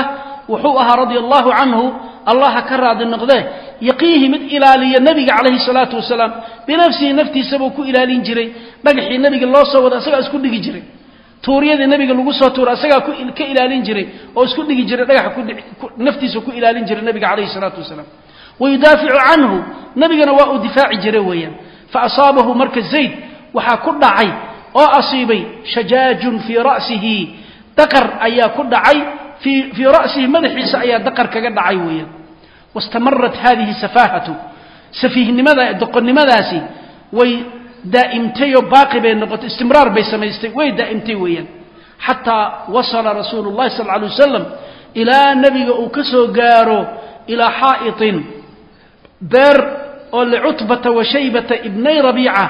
A: wuxuu ahaa radia allahu canhu allaha ka raadi noqdee yaqiihi mid ilaaliya nebiga calayhi salaatu wasalaam binafsihi naftiisabuu ku ilaalin jiray dhagaxii nebiga loo soo wada isagaa isku dhigi jiray tuuryadii nebiga lagu soo tuura isagaa ka ilaalin jiray oo isku dhigi jiray dhagaxa naftiisa ku ilaalin jiray nebiga calayhi salaatu wasalaam. Wayudaaficu canhu nebigana waa uu difaaci jiray weeyaan. Faasaabahu marka zayd waxaa ku dhacay oo asiibay shajaajun fii ra'sihi. Daqar ayaa ku dhacay fii ra'sihi madaxiisa ayaa daqar kaga dhacay weeyaan. Wastamarat hadihi safaahatu. Safiihnimada doqonnimadaasi way daa'imtay oo baaqi bay noqotay istimraar bay samaystay way daa'imtay weeyaan. Xataa wasala rasuulu llahi sal alay wasalam ilaa nebiga uu ka soo gaaro ilaa xaa'itin beer oo licutbata wa shaybata ibnay rabiica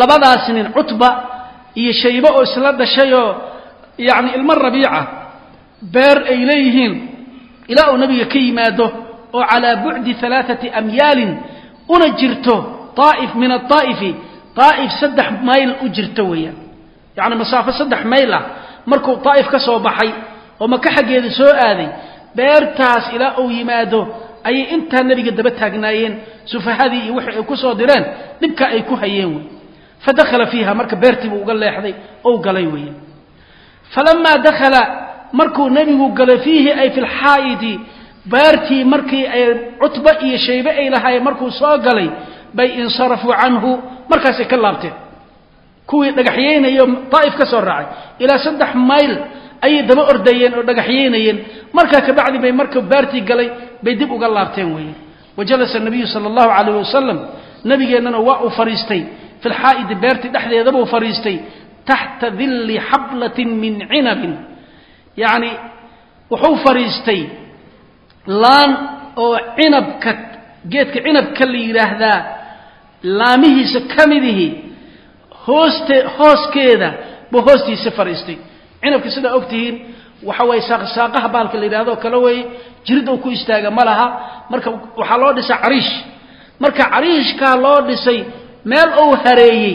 A: labadaas nin cutba iyo shaybe oo isla dhashayoo yacni ilmo rabiica beer ay leeyihiin ilaa uu nebiga ka yimaado oo calaa bucdi alaaati amyaalin una jirto aa'if min aaa'ifi aa'if saddex mayl u jirto weeyaan. Yacni masaafo saddex mayl ah markuu daa'if ka soo baxay oo maka xaggeeda soo aaday beertaas ilaa uu yimaado ayay intaa nebiga daba taagnaayeen sufahadii iyo wixii ay ku soo direen dhibka ay ku hayeen wey fadakhala fiiha marka beertiibuu uga leexday ou galay weeyaan falamaa dakhala markuu nebigu galay fiihi ay fi lxaa'idi beertii markii ay cutba iyo shaybe ay lahaayeen markuu soo galay bay insarafuu canhu markaasay ka laabteen. Kuwii dhagaxyeynayo daa'if ka soo raacay. Ilaa saddex mayl ayay daba ordayeen oo dhagaxyeynayeen. Markaa kabacdi bay markuu beertii galay bay dib uga laabteen weeye. Wa jalasa nabiyu sala allahu calayh wasalam nabigeennana waa uu fadhiistay fi lxaa'idi beertii dhexdeedabuu fadhiistay taxta dilli xablatin min cinabin yacni wuxuu fadhiistay laan oo cinabka geedka cinabka la yidhaahdaa laamihiisa ka midihi hooste hooskeeda buu hoostiisa fadhiistay cinabka sidaa og tihiin waxa waye saaqsaaqaha baalka la yidhahdo kale weeye jirid uu ku istaaga ma laha marka waxaa loo dhisaa cariish marka cariishkaa loo dhisay meel uu hareeyey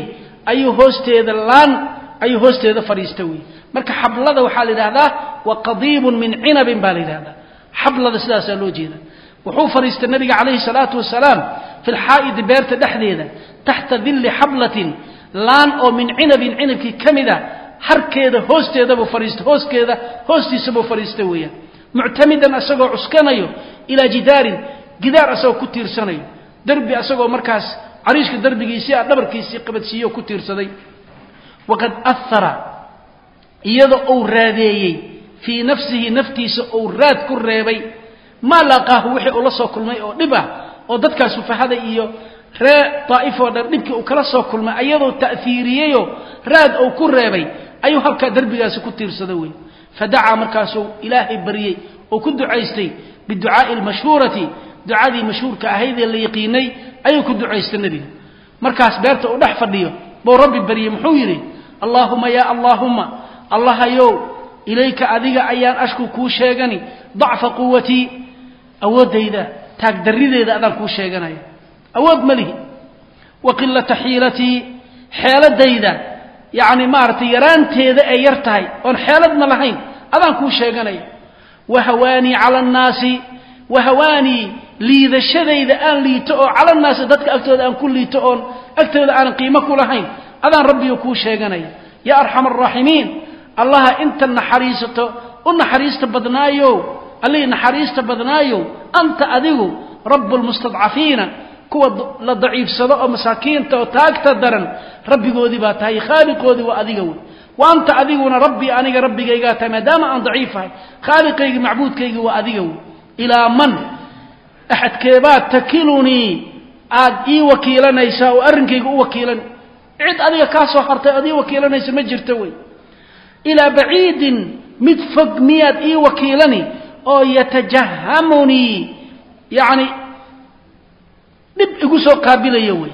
A: ayuu hoosteeda laan ayuu hoosteeda fadhiista wey marka xablada waxaa la yidhahdaa wa qadiibun min cinabin baa la yidhahdaa xablada sidaasaa loo jeeda. Wuxuu fadhiistay nabiga calayhi salaatu wasalaam fi lxaa'idi beerta dhexdeeda taxta dilli xablatin laan oo min cinabin cinabkii ka mid a harkeeda hoosteedabuu fadhiistay hooskeeda hoostiisabuu fadhiistay weeyaan. Muctamidan asagoo cuskanayo ilaa jidaarin gidaar asagoo ku tiirsanayo. Derbi asagoo markaas cariishka derbigiisii a dhabarkiisii qabadsiiyo ku tiirsaday. Waqad ahara iyada uu raadeeyey fii nafsihi naftiisa uu raad ku reebay. Maa laaqaahu wixii uu la soo kulmay oo dhib ah oo dadkaa sufahada iyo ree daa'if oo dhan dhibkii uu kala soo kulmay ayadoo ta'hiiriyeyoo raad uu ku reebay ayuu halkaa derbigaasi ku tiirsada wey fadacaa markaasuu ilaahay baryey oo ku ducaystay biducaa'i almashhuurati ducadii mashhuurka ahaydee la yaqiinay ayuu ku ducaystay nebiga. Markaas beerta uu dhex fadhiyo buu rabbi baryey muxuu yidhi allaahuma yaa allaahumma allahayow ilayka adiga ayaan ashku kuu sheegani dacfa quwatii awooddayda taagdarrideeda adaan kuu sheeganaya. Awood ma lihi. Wa qilata xiilatii xeeladayda yacni maaragtay yaraanteeda ay yar tahay oon xeeladna lahayn adaan kuu sheeganaya. Wa hawaanii cala annaasi wa hawaanii liidashadayda aan liito oo cala annaasi dadka agtooda aan ku liito oon agtooda aanan qiimo ku lahayn adaan rabbiga kuu sheeganaya yaa arxama araaximiin allaha inta naxariisato u naxariista badnaayow allihii naxariista badnaayow anta adigu rabu lmustadcafiina kuwa la daciifsado oo masaakiinta oo taagta daran rabbigoodii baa tahay khaaliqoodii waa adiga wey. Wa anta adiguna rabbii aniga rabbigaygaa tahay maadaama aan daciifahay khaaliqaygii macbuudkaygii waa adiga wey. Ilaa man axadkeebaad takilunii aad ii wakiilanaysaa oo arrinkayga u wakiilan cid adiga kaa soo hartay oad ii wakiilanaysa ma jirto wey ilaa baciidin mid fog miyaad ii wakiilani oo yatajahamunii yacni dhib igu soo qaabilaya wey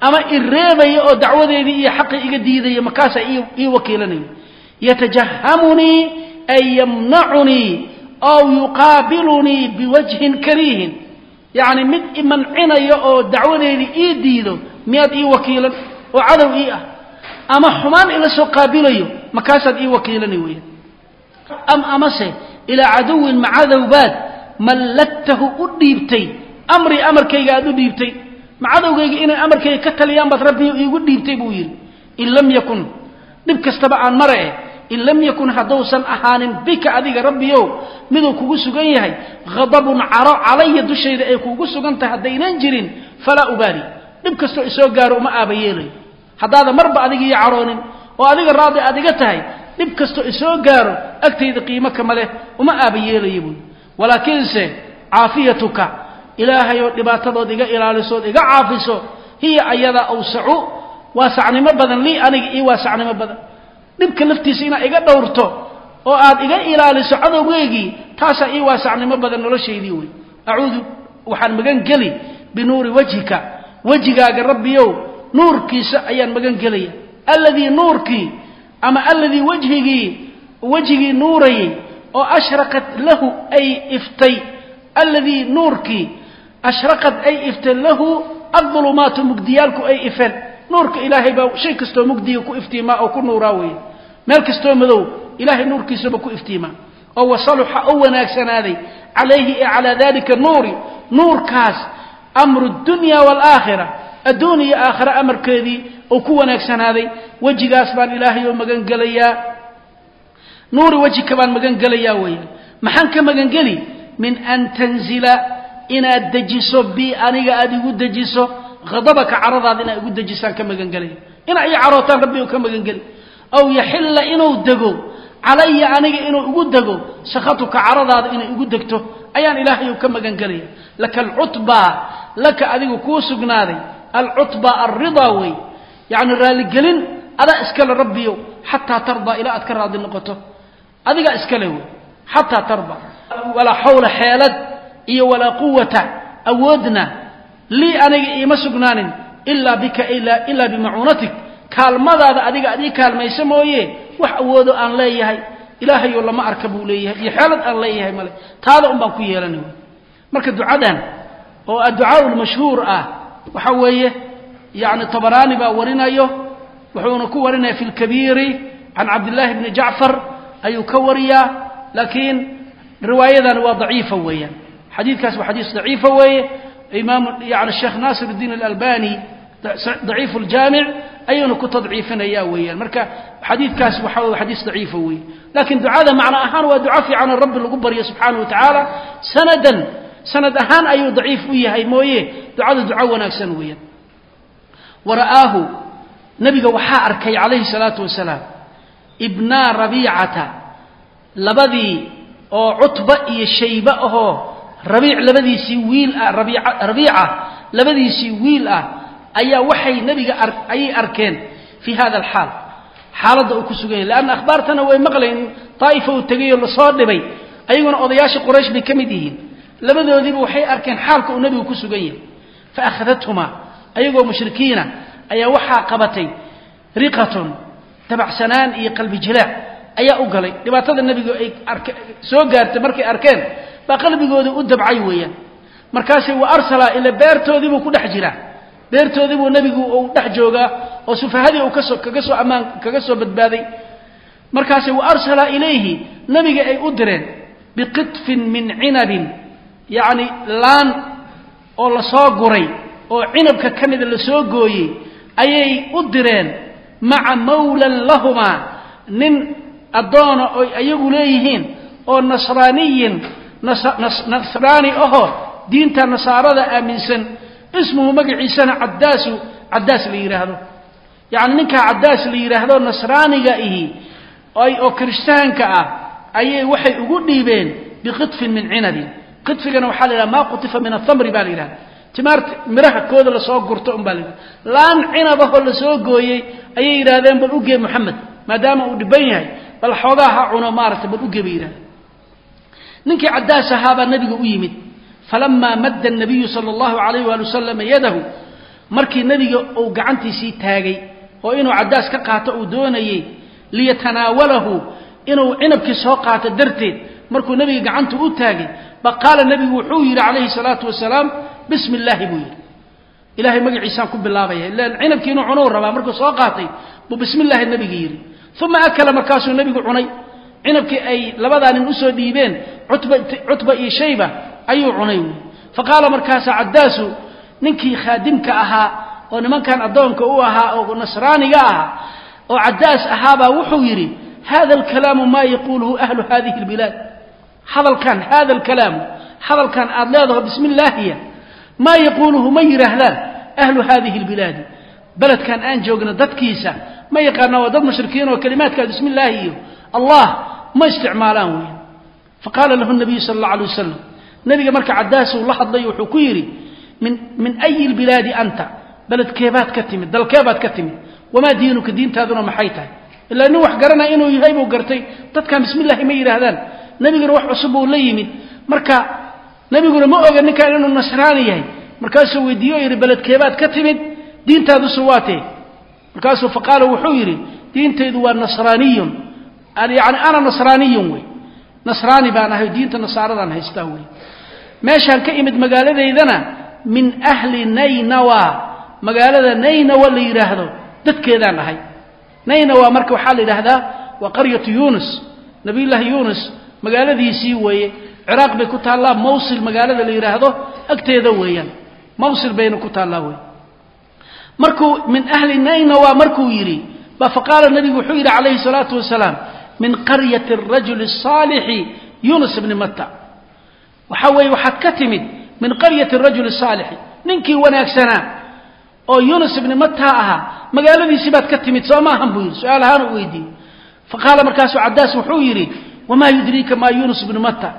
A: ama ireebaya oo dacwadeedii iyo xaqii iga diidaya makaasaa ii wakiilanayo yatajahamunii ay yamnacunii kariihin yacni mid imancinayo oo dacwadeedii ii diido miyaad ii wakiilan? Oo cadow ii ah. Ama xumaan ila soo qaabilayo makaasaad ii wakiilani weeyaan. Am amase ilaa caduwin ma cadowbaad mallagtahu u dhiibtay amrii amarkayga aad u dhiibtay. Ma cadowgayga inay amarkayga ka taliyaan baad rabbiyo iigu dhiibtay buu yidhi. In lam yakun dhib kastaba aan mara eh in lam yakun hadduusan ahaanin bika adiga rabbiyow miduu kugu sugan yahay hadabun caro calaya dushayda ay kuugu sugan tahay haddaynan jirin falaa ubaali. Dhib kastoo isoo gaaro uma aaba yeelayo haddaada marba adiga ii caroonin oo adiga raadi aad iga tahay dhib kastoo isoo gaaro agtayda qiimo kama leh uma aaba yeelaya buui walaakiinse caafiyatuka ilaahayoo dhibaatadood iga ilaalisood iga caafiso hiya ayada awsacu waasacnimo badan lii aniga ii waasacnimo badan dhibka laftiisa inaad iga dhowrto oo aad iga ilaaliso cadowgeygii taasaa ii waasacnimo badan noloshaydii wey acuudu waxaan magan geli binuuri wajhika. Wejigaaga rabbiyow nuurkiisa ayaan magan gelaya alladii nuurkii ama alladii wejhigii wejigii nuurayay oo ashraqat lahu ay iftay. Alladii nuurkii ashraqad ay iftay lahu adulumaatu mugdiyaalku ay ifeen nuurka ilaahay baa shay kastoo mugdiga ku iftiimaa oo ku nuuraa weeye. Meel kastoo madow ilaahay nuurkiisaba ku iftiimaa. Oo wasaluxa u wanaagsanaaday calayhi ee calaa dalika nuuri nuurkaas amru dunya waalaakhira adduun iyo aakhira amarkeedii oo ku wanaagsanaaday. Wejigaas baan ilaahay oo magangelayaa. Nuuri wejika baan magangelayaa weeyaan maxaan ka magangeli? Min an tanzila inaad dejiso bi aniga aada igu dejiso hadabaka caradaada inaad igu dejisaan ka magangelaya inaa ii carootaan rabbi ka magangeli aw yaxilla inuu dego. Calaya aniga inuu igu dego. Sakhatuka caradaada inay igu degto. Ayaan ilaahay ka magangelaya laka alcutbaa laka adigu kuu sugnaaday. Alcutbaa alridaa wey. Yacni raaligelin adaa iskale rabbiyo xataa tardaa ilaa aad ka raadi noqoto. Adigaa iskale wey. Xataa tarda. Walaa xawla xeelad iyo walaa quwata awoodna lii aniga iima sugnaanin ilaa bika ilaa bimacuunatik kaalmadaada adiga aad ii kaalmayso mooye wax awoodo aan leeyahay ilaahayoo lama arka buu leeyahay iyo xeelad aan leeyahay male taada un baan ku yeelana marka ducadan oo adducaa lmashhuur ah waxa weeye yani tabaraani baa warinayo wuxuuna ku warinaya fi lkabiiri can cabdillaahi bni jacfar ayuu ka wariyaa laakiin riwaayadan waa daciifa weeyaan. Xadiidkaas waa xadiis daciifa weeye imaam yani sheekh naasir الdiin اlalbani daciif اljaamic ayuuna ku tadciifinaya weeyaan marka xadiidkaas waxa wey xadiis daciifa weeye lakin ducada macno ahaan waa duco fiican oo rabbi lagu baryo subxaanaه wa tacaala sanadan sanad ahaan ayuu daciif u yahay mooye ducada duco wanaagsan weeyaan wara'aahu nabiga waxaa arkay calayhi الsalaatu wasalaam ibnaa rabiicata labadii oo cutba iyo shayba ahoo rabiic labadiisii wiil ah rabiica labadiisii wiil ah ayaa waxay nebiga ayay arkeen fii hada alxaal. Xaaladda uu ku sugan yahy leanna akhbaartana way maqlayn daa'ifa uu tegayoo la soo dhibay ayaguna odayaasha quraysh bay ka mid yihiin. Labadoodiiba waxay arkeen xaalka uu nebigu ku sugan yahay fa akhadathuma ayagoo mushrikiina ayaa waxaa qabatay riqatun dabacsanaan iyo qalbi jilaac ayaa u galay. Dhibaatada nebigu ay soo gaartay markay arkeen baa qalbigooda u dabcay weeyaan. Markaasay wa arsala ila beertoodiibuu ku dhex jiraa. Beertoodiibuu nebigu uu dhex joogaa oo sufahadii uu ka soo kaga soo ammaan kaga soo badbaaday. Markaasay wa arsala ilayhi nebiga ay u direen biqitfin min cinabin yacni laan oo la soo guray oo cinabka ka mida la soo gooyey ayay u direen maca mawlan lahumaa nin addoona oy ayagu leeyihiin oo nasraaniyin nasraani ahoo diinta nasaarada aaminsan ismuhu magaciisana caddaasu caddaas la yidhaahdo yacni ninkaa caddaas la yidhaahdo nasraaniga ihi oo kirishtaanka ah ayay waxay ugu dhiibeen biqitfin min cinabin qidfigana waxaa la yidhaha maa qutifa min athamri baa la yidhahda timaarta miraha kooda la soo gurto un baa la yidhahda laan cinabahoo la soo gooyey ayay yidhahdeen bal ugee moxamed maadaama uu dhiban yahay. Bal xoogaa ha cuno maaragtay bal ugee bay yidhahdeen ninkii caddaas ahaabaa nebiga u yimid. Falamaa madda nabiyu sala allahu calayh waali wasalam yadahu markii nebiga uu gacantiisii taagay oo inuu caddaas ka qaato uu doonayey liyatanaawalahu inuu cinabkii soo qaato darteed markuu nebiga gacanta u taagay ba qaala nebigu wuxuu yidhi calayhi salaatu wasalaam bismi illaahi buu yidhi. Ilaahay magaciisaan ku bilaabaya ilaan cinabkii inuu cunuu rabaa markuu soo qaatay buu bismi illaahi nebiga yidhi. Uma akala markaasuu nebigu cunay. Cinabkii ay labadaa nin u soo dhiibeen cutba iyo shayba ayuu cunay. Wy fa qaala ninkii khaadimka ahaa oo nimankan addoonka u ahaa oo nasraaniga ahaa oo caddaas ahaabaa wuxuu yidhi hada alkalaamu maa yaquuluhu ahlu hadihi albilaad hadalkan hada alkalaamu hadalkan aad leedaho bismi illaahiya maa yaquuluhu ma yidhaahdaan ahlu hadihi albilaadi beledkan aan joogna dadkiisa ma yaqaanaa waa dad mushrikiin oo kelimaadkaa bismi iyo allah ma isticmaalaan weyan faqaala lahu nabiyu sala allah alay wasalam nebiga marka caddaasuu la hadlay wuxuu ku yidhi min ayi lbilaadi anta? Beledkeebaad ka timid dalkeebaad ka timid. Wamaa diinuka diintaaduna maxay tahay? Ilaa nin wax garanaya inuu yahay buu gartay dadkan bismi illaahi ma yidhaahdaan. Nebiguna wax cusub buu la yimid. Marka nebiguna ma oga ninkan inuu nasraani yahay. Markaasuu weydiiye oo yidhi beledkeebaad ka timid diintaadusu waatee. Markaasuu faqaala wuxuu yidhi diintaydu waa nasraaniyun. Yani ana nasraaniyun wey nasraani baan ahay diinta nasaaradaan haystaa wey meeshaan ka imid magaaladaydana min ahli naynawa. Magaalada naynawa la yidhaahdo dadkeedaan ahay. Naynawa marka waxaa la yidhaahdaa waa qaryatu yunus nabiyullaahi yunus magaaladiisii weeye ciraaq bay ku taallaa mawsil magaalada la yidhaahdo agteeda weeyaan. Mawsil bayna ku taallaa wey markuu min ahli naynawa markuu yidhi ba faqaala nabigu wuxuu yidhi calayhi salaatu wasalaam min qaryati arajuli الصaalixi yunus bni matta waxa weeye waxaad ka timid min qaryati arajuli الصaalixi ninkii wanaagsanaa oo yunus ibni matta ahaa magaaladiisii baad ka timid soo maahan buu yidhi su-aal ahaan u weydiiyey faqaala markaasuu caddaas wuxuu yidhi wamaa yudriika maa yunus ibni matta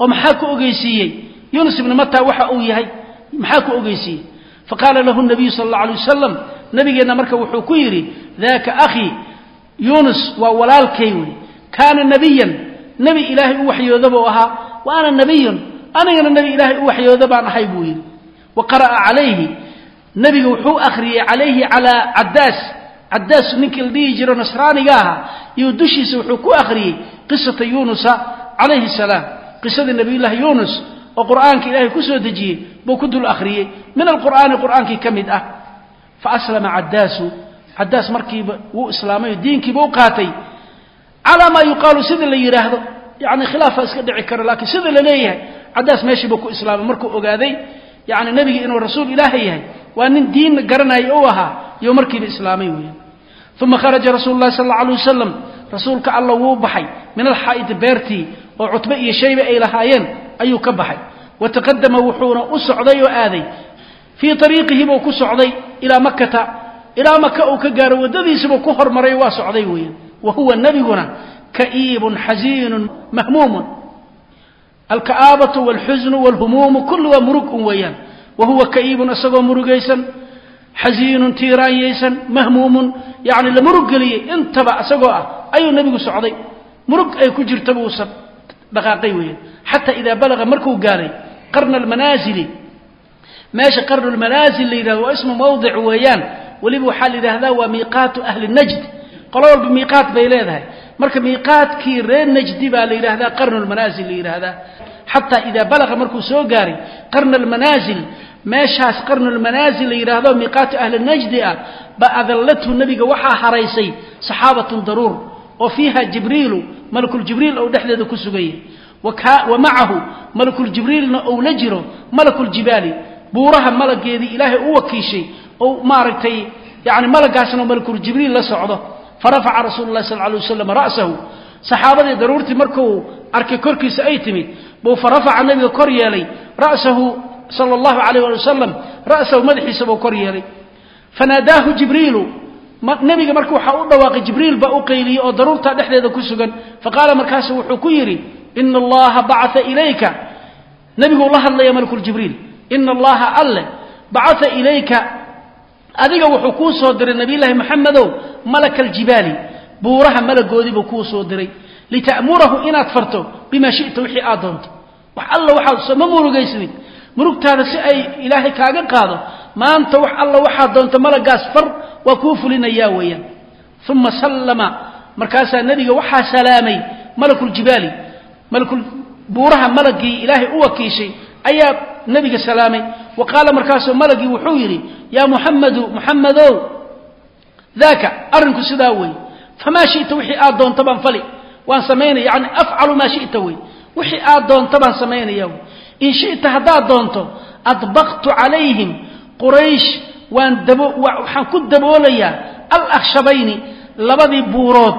A: oo maxaa ku ogeysiiyey yunus ibni matta waxa uu yahay maxaa ku ogeysiiyey faqaala lahu nabiyu sala allah alay wasalam nabigeenna marka wuxuu ku yidhi daaka akhii yunus waa walaalkay wey kaana nebiyan nebi ilaahay u waxyooda buu ahaa. Wa ana nebiyun anigana nebi ilaahay u waxyooda baan ahay buu yidhi. Wa qara'a calayhi nebiga wuxuu akhriyey calayhi calaa caddaas. Caddaas ninkii la dhihi jiro nasraaniga ahaa iyo dushiisa wuxuu ku akhriyey qisata yuunusa calayhi salaam. Qisadii nabiyullaahi yuunus oo qur'aanka ilaahay ku soo dejiyey buu ku dul akhriyey min alqur'aani qur'aankii ka mid ah. Fa aslama caddaasu caddaas markiiba wuu islaamay diinkiiba u qaatay calaa maa yuqaalu sida la yidhaahdo yani khilaafa iska dhici karo laakiin sida la leeyahay caddaas meeshiiba ku islaamay. Markuu ogaaday yani nebiga inuu rasuul ilaahay yahay waa nin diin garanaya u ahaa iyo markiiba islaamay weeyaan. Uma kharaja rasuulu lahi sal alla alay wasalam rasuulka alla wuu baxay min alxaa'idi beertii oo cutbe iyo shaybe ay lahaayeen ayuu ka baxay. Wa taqadama wuxuuna u socday oo aaday fii ariiqihi buu ku socday ilaa makata ilaa maka uu ka gaaro waddadiisibuu ku hormaray waa socday weeyaan. Wa huwa nebiguna ka'iibun xasiinun mahmuumun. Alka'aabatu walxusnu walhumuumu kullu waa murug un weeyaan. Wa huwa ka'iibun isagoo murugaysan xasiinun tiiraanyaysan mahmuumun. Yacni la murug intaba isagoo ah ayuu nebigu socday. Murug ay ku jirta buusan dhaqaaqay weeyaan. Xataa idaa balaga markuu gaaray qarna almanaasili meesha qarnu lmanaasil la yidhahdo waa ismu mawdic weeyaan weliba waxaa la yidhahdaa waa miiqaatu ahli najd. Qolo walba miiqaat bay leedahay. Marka miiqaadkii reer najdi baa la yidhahdaa qarnu la yidhaahdaa. Xataa idaa balaqa markuu soo gaaray qarna almanaasil meeshaas qarnu lmanaasil la yidhaahdo miiqaatu ahli najdi ah ba adallathu nebiga waxaa haraysay saxaabatun daruur oo fiiha jibriilu malakuljibriil ou dhexdeeda ku sugaya wa macahu malakuljibriilna ou la jiro malakuljibaali buuraha malageedii ilaahay u wakiishay ou maaragtay yani malagaasna malakuljibriil la socdo. Farafaca rasuulu sal alay wasalam ra'sahu. Saxaabadii daruurtii markuu arkay korkiisa ay timid buu farafaca nebiga kor yeelay. Ra'sahu sala allahu alayh ali wasalam ra'sahu madaxiisa buu kor yeelay. Fanaadaahu jibriilu nebiga marka waxaa u dhawaaqay jibriil baa u qayliyey oo daruurtaa dhexdeeda ku sugan. Faqaala markaasu wuxuu ku yidhi ina allaha bacaa ilayka. Nebiguu la hadlaya malakuljibriil ina allaha alle bacaa ilayka adiga wuxuu kuu soo diray nabiyllaahi moxamedow malaka aljibaali buuraha malagoodii buu kuu soo diray. Lita'murahu inaad farto bimaa shita wixii aad doonto. Wax alla waxaad ma murugaysnid. Murugtaada si ay ilaahay kaaga qaado maanta wax alla waxaad doonto malagaas far waa kuu fulinayaa weeyaan. Uma sallama. Markaasaa nebiga waxaa salaamay malakuljibaali malakul buuraha malagii ilaahay u wakiishay ayaa nebiga salaamay wa qaala markaasuu malagii wuxuu yidhi yaa muxamadu muxamadow daaka arrinku sidaa wey famaa shita wixii aad doonto baan fali. Waan samaynaya yani afcalu maa shita wey wixii aad doonto baan samaynaya wey in shita haddaad doonto adbaqtu calayhim quraysh waan dabo waxaan ku daboolayaa alakhshabayni labadii buurood.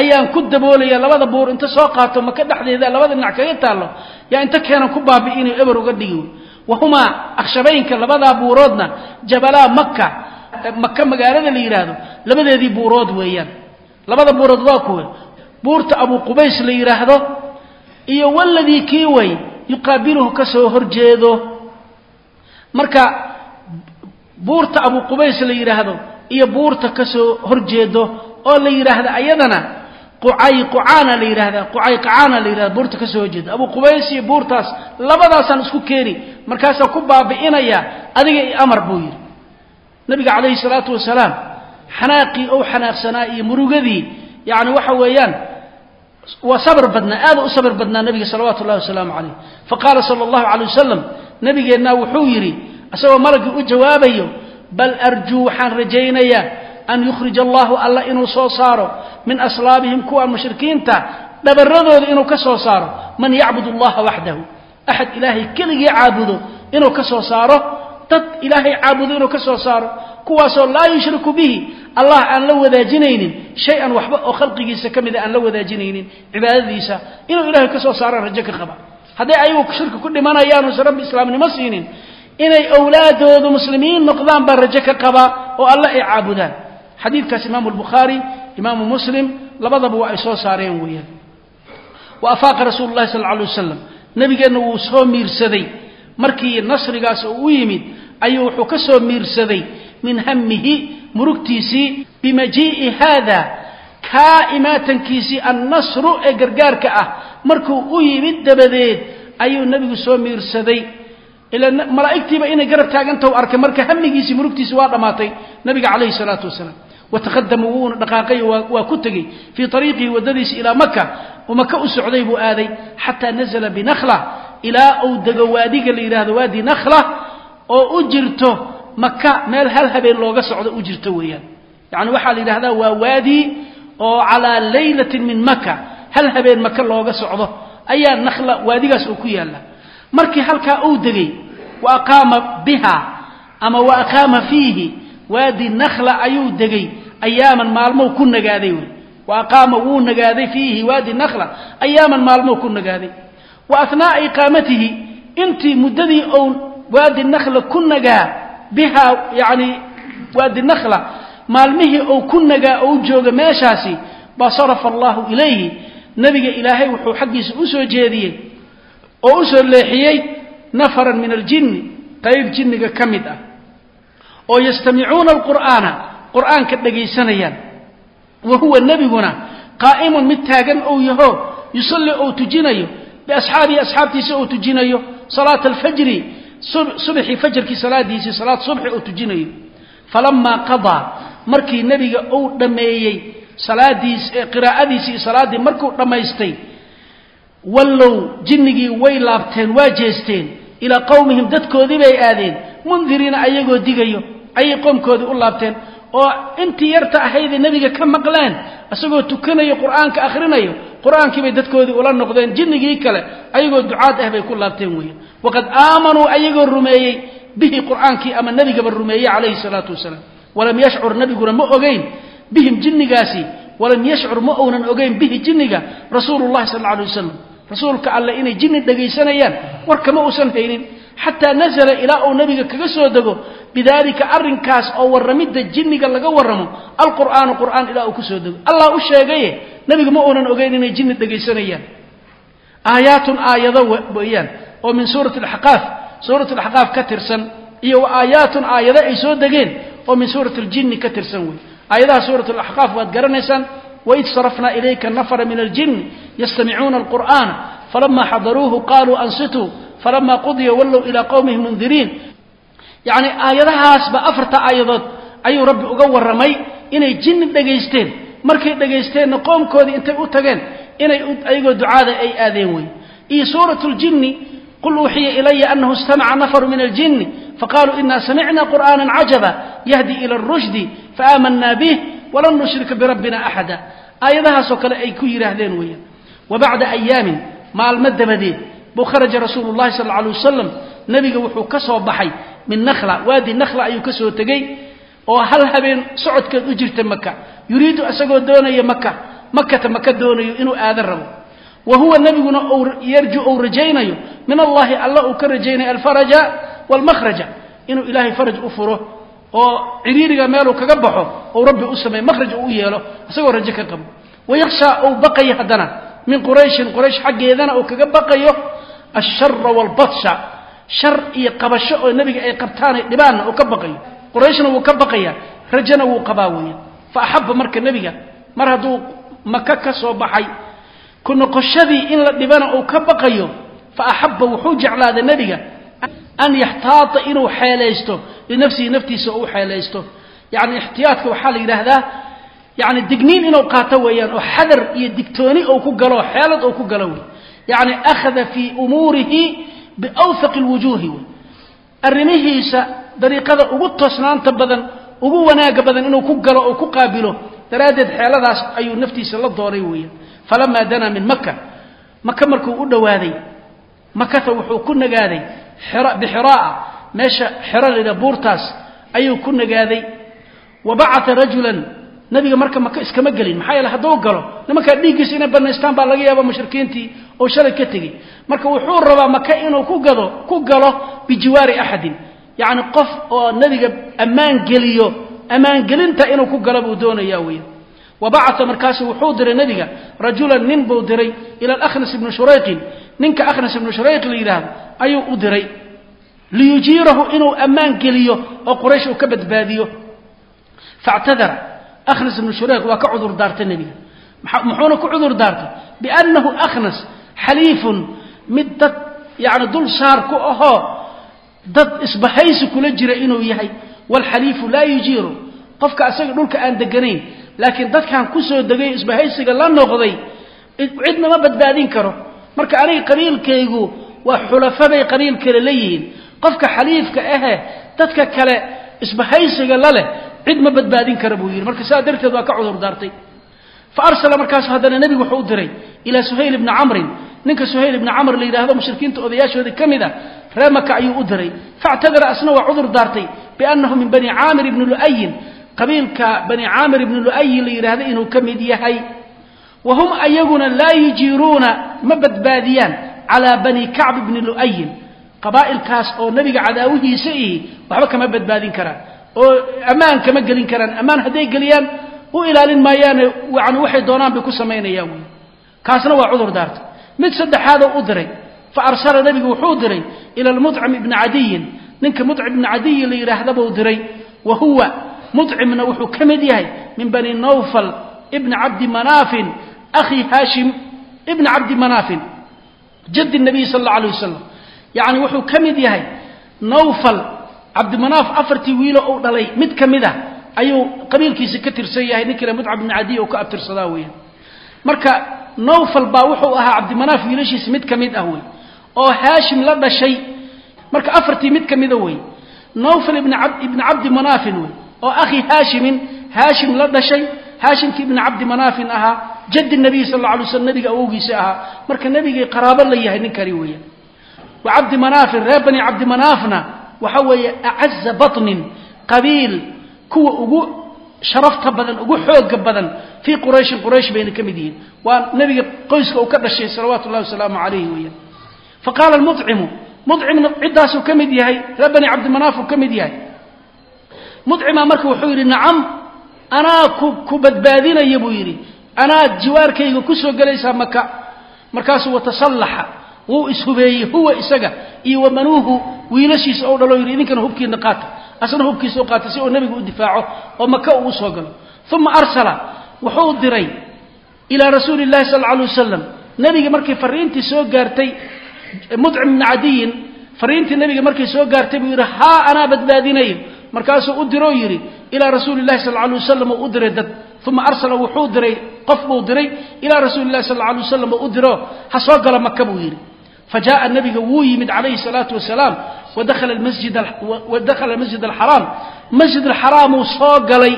A: Ayaan ku daboolaya labada buur inta soo qaato maka dhexdeeda labada dhinac kaga taallo. Yaa inta keenan ku baabi'inayo eber uga dhigi wahumaa akhshabaynka labadaa buuroodna jabalaa maka maka magaalada la yidhaahdo labadeedii buurood weeyaan labada buurood waa kuwe buurta abu qubays la yidhaahdo iyo waladii kii way yuqaabiluhu ka soo horjeedo marka buurta abu qubays la yidhaahdo iyo buurta ka soo horjeedo oo la yidhaahda ayadana qucay qucaana la yidhahda qucay qacaana la yidhahda buurta ka soo horjeedo abu qubays iyo buurtaas labadaasaan isku keeni markaasaa ku baabi'inaya adiga i amar buu yidhi. Nabiga calayhi salaatu wasalaam xanaaqii ou xanaaqsanaa iyo murugadii yani waxa weeyaan waa sabr badnaa aada u sabr badnaa nabiga salawaatu ullahi wasalaamu calayh. Faqaala sala allahu calay wasalam nabigeennaa wuxuu yidhi isagoo malaggii u jawaabayo bal arjuu waxaan rajaynayaa an yukhrija allahu alla inuu soo saaro min aslaabihim kuwan mushrikiinta dhabaradooda inuu ka soo saaro. Man yacbud allaha waxdahu axad ilaahay keligii caabudo inuu ka soo saaro. Dad ilaahay caabudo inuu ka soo saaro. Kuwaasoo laa yushriku bihi. Allah aan la wadaajinaynin. Shay-an waxba oo khalqigiisa ka mida aan la wadaajinaynin. Cibaadadiisa. Inuu ilahay ka soo saaraan rajo ka qaba. Hadday ayagu shirki ku dhimanayaan uusan rabbi islaamnimo siinin inay owlaadoodu muslimiin noqdaan baa rajo ka qaba oo alle ay caabudaan xadiidkaas imaamu albukhaari imaamu muslim labadaba waa ay soo saareen weeyaan. Wa afaaqa rasuulu llahi sal alay wasalam nabigeenna wuu soo miirsaday. Markii nasrigaas uu u yimid ayuu wuxuu ka soo miirsaday min hamihi murugtiisii bimajii'i haada kaa imaatankiisii annasru ee gargaarka ah. Markuu u yimid dabadeed ayuu nebigu soo miirsaday. Ila malaa'igtiiba inay garab taagantahu arkay marka hamigiisii murugtiisii waa dhammaatay nabiga calayhi salaatu wasalaam wataqadama wuuna dhaqaaqay waa ku tegey fii ariiqihi waddadiisi ilaa maka oo maka u socday buu aaday xataa nazla binakla ilaa uu dego waadiga la yidhahdo waadi nakhla oo u jirto maka meel hal habeen looga socdo u jirto weeyaan yacni waxaa la yidhahdaa waa waadi oo calaa laylatin min maka hal habeen maka looga socdo ayaa nakhla waadigaas uu ku yaalla markii halkaa uu degay wa aqaama biha ama wa aqaama fiihi waadi nakhla ayuu degay ayaaman maalmow ku nagaaday wey wa aqaama wuu nagaaday fiihi waadi nakhla ayaaman maalmow ku nagaaday wa athnaa'a iqaamatihi intii muddadii ou waadi nakhla ku nagaa biha yani waadi nakhla maalmihii ou ku nagaa ou jooga meeshaasi baa sarafa allahu ilayhi nebiga ilaahay wuxuu xaggiisa u soo jeediyey oo u soo leexiyey nafaran min aljinni qayb qur'aanka dhegaysanayaan wa huwa nebiguna qaa'imun mid taagan ou yaho yusalli ou tujinayo biasxaabihi asxaabtiisa ou tujinayo salaata alfajri subxii fajarkii salaadiisii salaad subxi ou tujinayo. Falamaa qadaa markii nebiga uu dhammeeyey salaadiis qiraa'adiisii salaaddii markuu dhammaystay wallow jinnigii way laabteen waa jeesteen ilaa qowmihim dadkoodii bay aadeen mundiriina ayagoo digayo ayay qoomkoodii u laabteen oo intii yarta ahaydee nebiga ka maqleen isagoo tukanayo qur'aanka akhrinayo qur'aankii dadkoodii ula noqdeen jinnigii kale ayagoo ducaad ah bay ku laabteen weeyaan waqad aamanuu ayagoo rumeeyey bihi qur'aankii ama nebigaba rumeeyey calayhi salaatu wasalaam. Walam yashcur nebiguna ma ogeyn bihim jinnigaasi. Walam yashcur ma uunan ogeyn bihi jinniga rasuulu llahi sal alla alay wasalam rasuulka alle inay jinni dhegaysanayaan warkama uusan haynin. Xataa nazala ilaa uu nebiga kaga soo dego bidaalika arrinkaas oo warramidda jinniga laga warramo alqur'aanu qur'aan ilaa uu ku soo dego. Allah u sheegaye nebiga ma uunan ogeyn inay jinni dhegaysanayaan aayaatun aayado weeyaan oo min suurati alxaqaaf suurat alxaqaaf ka tirsan iyo aayaatun aayado ay soo degeen oo min suurati aljinni ka tirsan wey. Aayadaha suurat alaxqaaf waad garanaysaan waid sarafnaa ilayka nafara min aljinni yastamicuuna alqur'aana falama xadaruuhu qaluu ansituu falama qudiya wallow ilaa qowmihim mundiriin yacni aayadahaasba afarta aayadood ayuu rabbi uga warramay inay jinni dhegaysteen. Markay dhegaysteenna qoomkoodii intay u tageen inay ayagoo ducaada ay aadeen wey. Iyo suurat ljinni qul uuxiya ilaya anahu istamaca nafaru min aljinni faqaaluu inaa samicna qur'aana cajaba yahdi ila اrushdi faaamanaa bih walan nushrika birabbina axada. Aayadahaasoo kale ay ku yidhaahdeen weeyaan wa bacda ayaamin maalmo dabadeed buu kharaja rasuulu llahi sal alla alay wasalam nebiga wuxuu ka soo baxay min nakhla waadi nakhla ayuu ka soo tegey oo hal habeen socodkeed u jirta maka yuriidu isagoo doonaya maka makata maka doonayo inuu aadan rabo. Wa huwa nebiguna yarju ou rajaynayo min allahi alla uu ka rajaynayo alfaraja waalmakhraja inuu ilaahay faraj u furo oo ciriiriga meeluu kaga baxo ou rabbi u sameeyo makhraj uu u yeelo isagoo rajo ka qabo. Wayakhshaa ou baqayo haddana min qurayshin quraysh xaggeedana uu kaga baqayo ashara waalbadsha shar iyo qabasho oo nebiga ay qabtaanay dhibaanna uu ka baqayo qurayshna wuu ka baqaya rajana wuu qabaa weeyaan fa axaba marka nebiga mar hadduu maka ka soo baxay ku noqoshadii in la dhibana uu ka baqayo fa axaba wuxuu jeclaaday nebiga an yaxtaata inuu xeelaysto linafsihi naftiisa u xeelaysto. Yani ixtiyaadka waxaa la yidhaahdaa yani digniin inuu qaato weeyaan oo xadar iyo digtooni ou ku galo xeelad ou ku galo wey yani akhada fii umuurihi biawhaqi lwujuuhi wey arrimihiisa dariiqada ugu toosnaanta badan ugu wanaaga badan inuu ku galo oo ku qaabilo daraaddeed xeeladaas ayuu naftiisa la doonay weeyaan falamaa danaa min maka maka markuu u dhowaaday makata wuxuu ku nagaaday bixiraaa meesha xero layidhaha buurtaas ayuu ku nagaaday nabiga marka maka iskama gelin. Maxaa yeele hadduu galo nimankaa dhiiggiisa inay banaystaan baa laga yaaba mushrikiintii oo shalay ka tegey. Marka wuxuu rabaa maka inuu ku gado ku galo bijiwaari axadin. Yacni qof oo nebiga ammaan geliyo ammaangelinta inuu ku galo buu doonaya weya wa bacata markaasu wuxuu diray nebiga rajulan nin buu diray ila alakhnas ibni shurayqin. Ninka akhnas ibnu shurayq la yidhaahdo ayuu u diray liyujiirahu inuu ammaan geliyo oo quraysh uu ka badbaadiyo. Factadara akhnas ibnu shurayq waa ka cudur daartay nebiga muxuuna ku cudur daartay biannahu akhnas xaliifun mid dad yani dul saar ku ahoo dad isbahaysi kula jira inuu yahay waalxaliifu laa yujiiru qofka asaga dhulka aan deganayn laakiin dadkan ku soo degay isbahaysiga la noqday cidna ma badbaadin karo marka aniga qabiilkaygu waa xulafabay qabiil kale leeyihiin qofka xaliifka ahe dadka kale isbahaysiga la cid ma badbaadin kara buu yidhi. Marka saa darteed waa ka cudur daartay. Fa arsala markaasu haddana nebigu wuxuu u diray ilaa suhayl ibni camrin. Ninka suhayl ibni camr la yidhaahdo mushrikiinta odayaashoodii ka mid a ree maka ayuu u diray. Factadara asna waa cudur daartay biannahu min bani caamir ibni lu'ayin qabiilka bani caamir ibni lu'ayin la yidhaahdo inuu ka mid yahay. Wa hum ayaguna laa yujiiruuna ma badbaadiyaan calaa bani kacb ibni lu'ayin qabaa'ilkaas oo nebiga cadaawihiisa ihi waxba kama badbaadin karaan oo ammaan kama gelin karaan ammaan hadday geliyaan u ilaalin maayaane yani waxay doonaan bay ku samaynayaan wey kaasna waa cudur daartay mid saddexaadoo u diray fa arsala nebigu wuxuu diray ila almudcim ibni cadiyin. Ninka mudcim ibni cadiyi la yidhaahda buu diray wa huwa mudcimna wuxuu ka mid yahay min bani nawfal ibni cabdi manaafin akhi haashim ibni cabdi manaafin jaddi nabiy sal alla alay wasalam yacni wuxuu ka mid yahay nawfal cabdimanaaf afartii wiilo uu dhalay mid ka mid a ayuu qabiilkiisa ka tirsan yahay nin kale mudcab ibni cadiy oo ka abtirsadaa weeyaan. Marka nawfal baa wuxuu ahaa cabdimanaaf wiilashiisa mid ka mid ah wey oo haashim la dhashay. Marka afartii mid ka mida wey nawfal ibni cabdi manaafin wey oo akhi haashimin haashim la dhashay. Haashimkii ibni cabdi manaafin ahaa jaddi nabiy sal alla alay slam nabiga awowgiisa ahaa. Marka nebigay qaraabo la yahay ninkani weeyaan. Wa cabdi manaafin reer bani cabdi manaafna waxa weeye acaza baطnin qabiil kuwa ugu sharafta badan ugu xooga badan fii qurayshin quraysh bayna ka mid yihiin. Waa nebiga qoyska uu ka dhashay salawaatu ullahi wasalaamu calayhi weeyaan faqaala almudcimu mudcimna ciddaasuu ka mid yahay reer bani cabdimanaaf uu ka mid yahay. Mudcima marka wuxuu yidhi nacam anaa ku ku badbaadinaya buu yidhi. Anaad jiwaarkayga ku soo gelaysaa maka markaasuu watasallaxa wuu ishubeeyey huwa isaga iyo wamanuuhu wiilashiisa ou dhalo yidhi idinkana hubkiina qaata. Asna hubkiisa u qaata si uu nebigu u difaaco oo maka uu u soo galo. Uma arsala wuxuu diray ilaa rasuuli llahi sal alla alay wasalam nebiga markay fariintii soo gaartay mudcim ibni cadiyin fariintii nebiga markay soo gaartay buu yidhi haa anaa badbaadinayo markaasuu u diroo yidhi ilaa rasuuli llahi sal alla alay wasalam uu u diray dad. Uma arsala wuxuu diray qof buu diray ilaa rasuuli llahi sal alla alay wasalam uu u diro ha soo gala maka buu yidhi fa jaaa nebiga wuu yimid calayhi salaatu wasalaam wadakhala masjid alxaraam masjid alxaraamuu soo galay.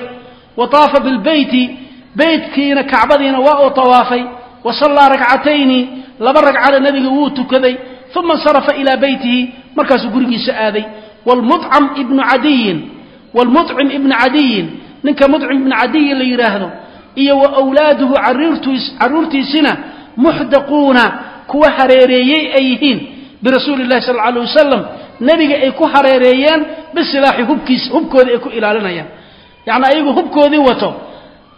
A: wa taafa bilbeyti beytkiina kacbadiina waa uu tawaafay wa sallaa rakcatayni laba ragcada nebiga wuu tukaday uma insarafa ilaa beytihi markaasuu gurigiisa aaday wlmucam ibnu cadiyin wlmucim ibnu cadiyin ninka mucim ibnu cadiyin la yidhaahdo iyo wa wlaaduhu caruurtiisina muxdaquuna kuwa hareereeyey ay yihiin birasuuli llahi sal alay wasalam nebiga ay ku hareereeyeen bisilaaxi hubkiis hubkooda ay ku ilaalinayaan. Yacni ayagu hubkoodii wato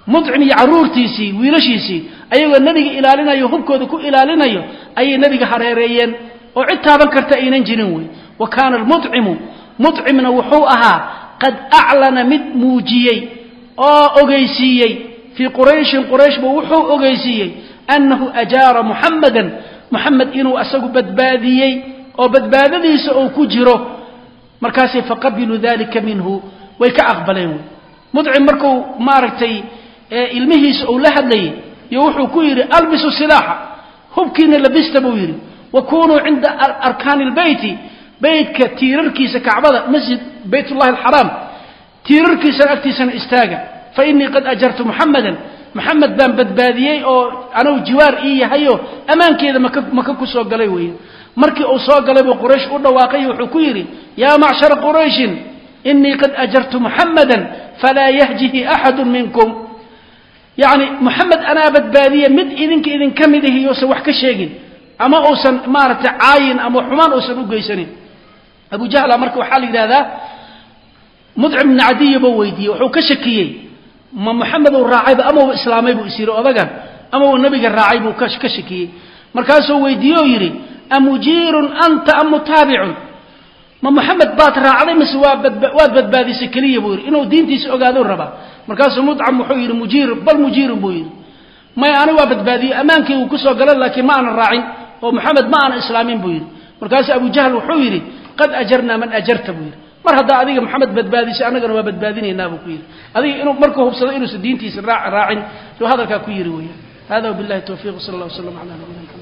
A: mudcim iyo caruurtiisii wiilashiisii ayagoo nebiga ilaalinayo hubkooda ku ilaalinayo ayay nebiga hareereeyeen. Oo cid taaban karta aynan jirin wey. Wa kaana almudcimu mudcimna wuxuu ahaa qad aclana mid muujiyey oo ogeysiiyey fii qurayshin qurayshba wuxuu ogeysiiyey annahu ajaara muxamadan muxamed inuu asagu badbaadiyey oo badbaadadiisa uu ku jiro markaasay faqabiluu dalika minhu way ka aqbaleen. Wey mudcim markuu maaragtay ilmihiisa uu la hadlayay iyo wuxuu ku yidhi albisu silaaxa. Hubkiina labista buu yidhi wa kunuu cinda arkaani lbeyti beytka tiirarkiisa kacbada masjid bayt ullahi alxaraam tiirarkiisana agtiisana istaaga. Fa inii qad ajartu muxamadan maxamed baan badbaadiyey oo anugu jiwaar ii yahayo ammaankeeda maka maka ku soo galay weeye. Markii uu soo galay buu quraysh u dhawaaqay wuxuu ku yidhi yaa macshara qurayshin inii qad ajartu muxamadan falaa yahjihi axadu minkum. Yacni moxamed anaa badbaadiye mid idinka idinka mid ihi yousan wax ka sheegin ama uusan maaragtay caayin ama xumaan uusan u geysanin. Abu jahla marka waxaa la yidhahdaa mudcim ibni cadiya buu weydiiyey wuxuu ka shakiyey ma moxamed uu raacayba ama uu islaamay buu is yidhi odagan ama uu nebiga raacay buu ka shakiyey markaasuu weydiiye oo yidhi amujiirun anta am mutaabicun ma moxamed baad raacday mise waad badbaadisay keliya? buu yidhi. Inuu diintiisa ogaaduu rabaa. Markaasuu mudcam wuxuu yidhi mujiir bal mujiirun buu yidhi. Maya aniga waa badbaadiyey ammaankii uu ku soo galan laakiin ma aanan raacin. Oo moxamed ma aanan islaamin buu yidhi. Markaasu abu jahl wuxuu yidhi qad ajarnaa man ajarta buu yidhi mar haddaa adiga moxamed badbaadisay annagana waa badbaadinaynaa buu ku yidhi. Adiga inuu markuu hubsado inuusan diintiisa raacin hadalkaa ku yidhi weeyaan hada wabillahi towfiiq sal allah waslam ala nabiyina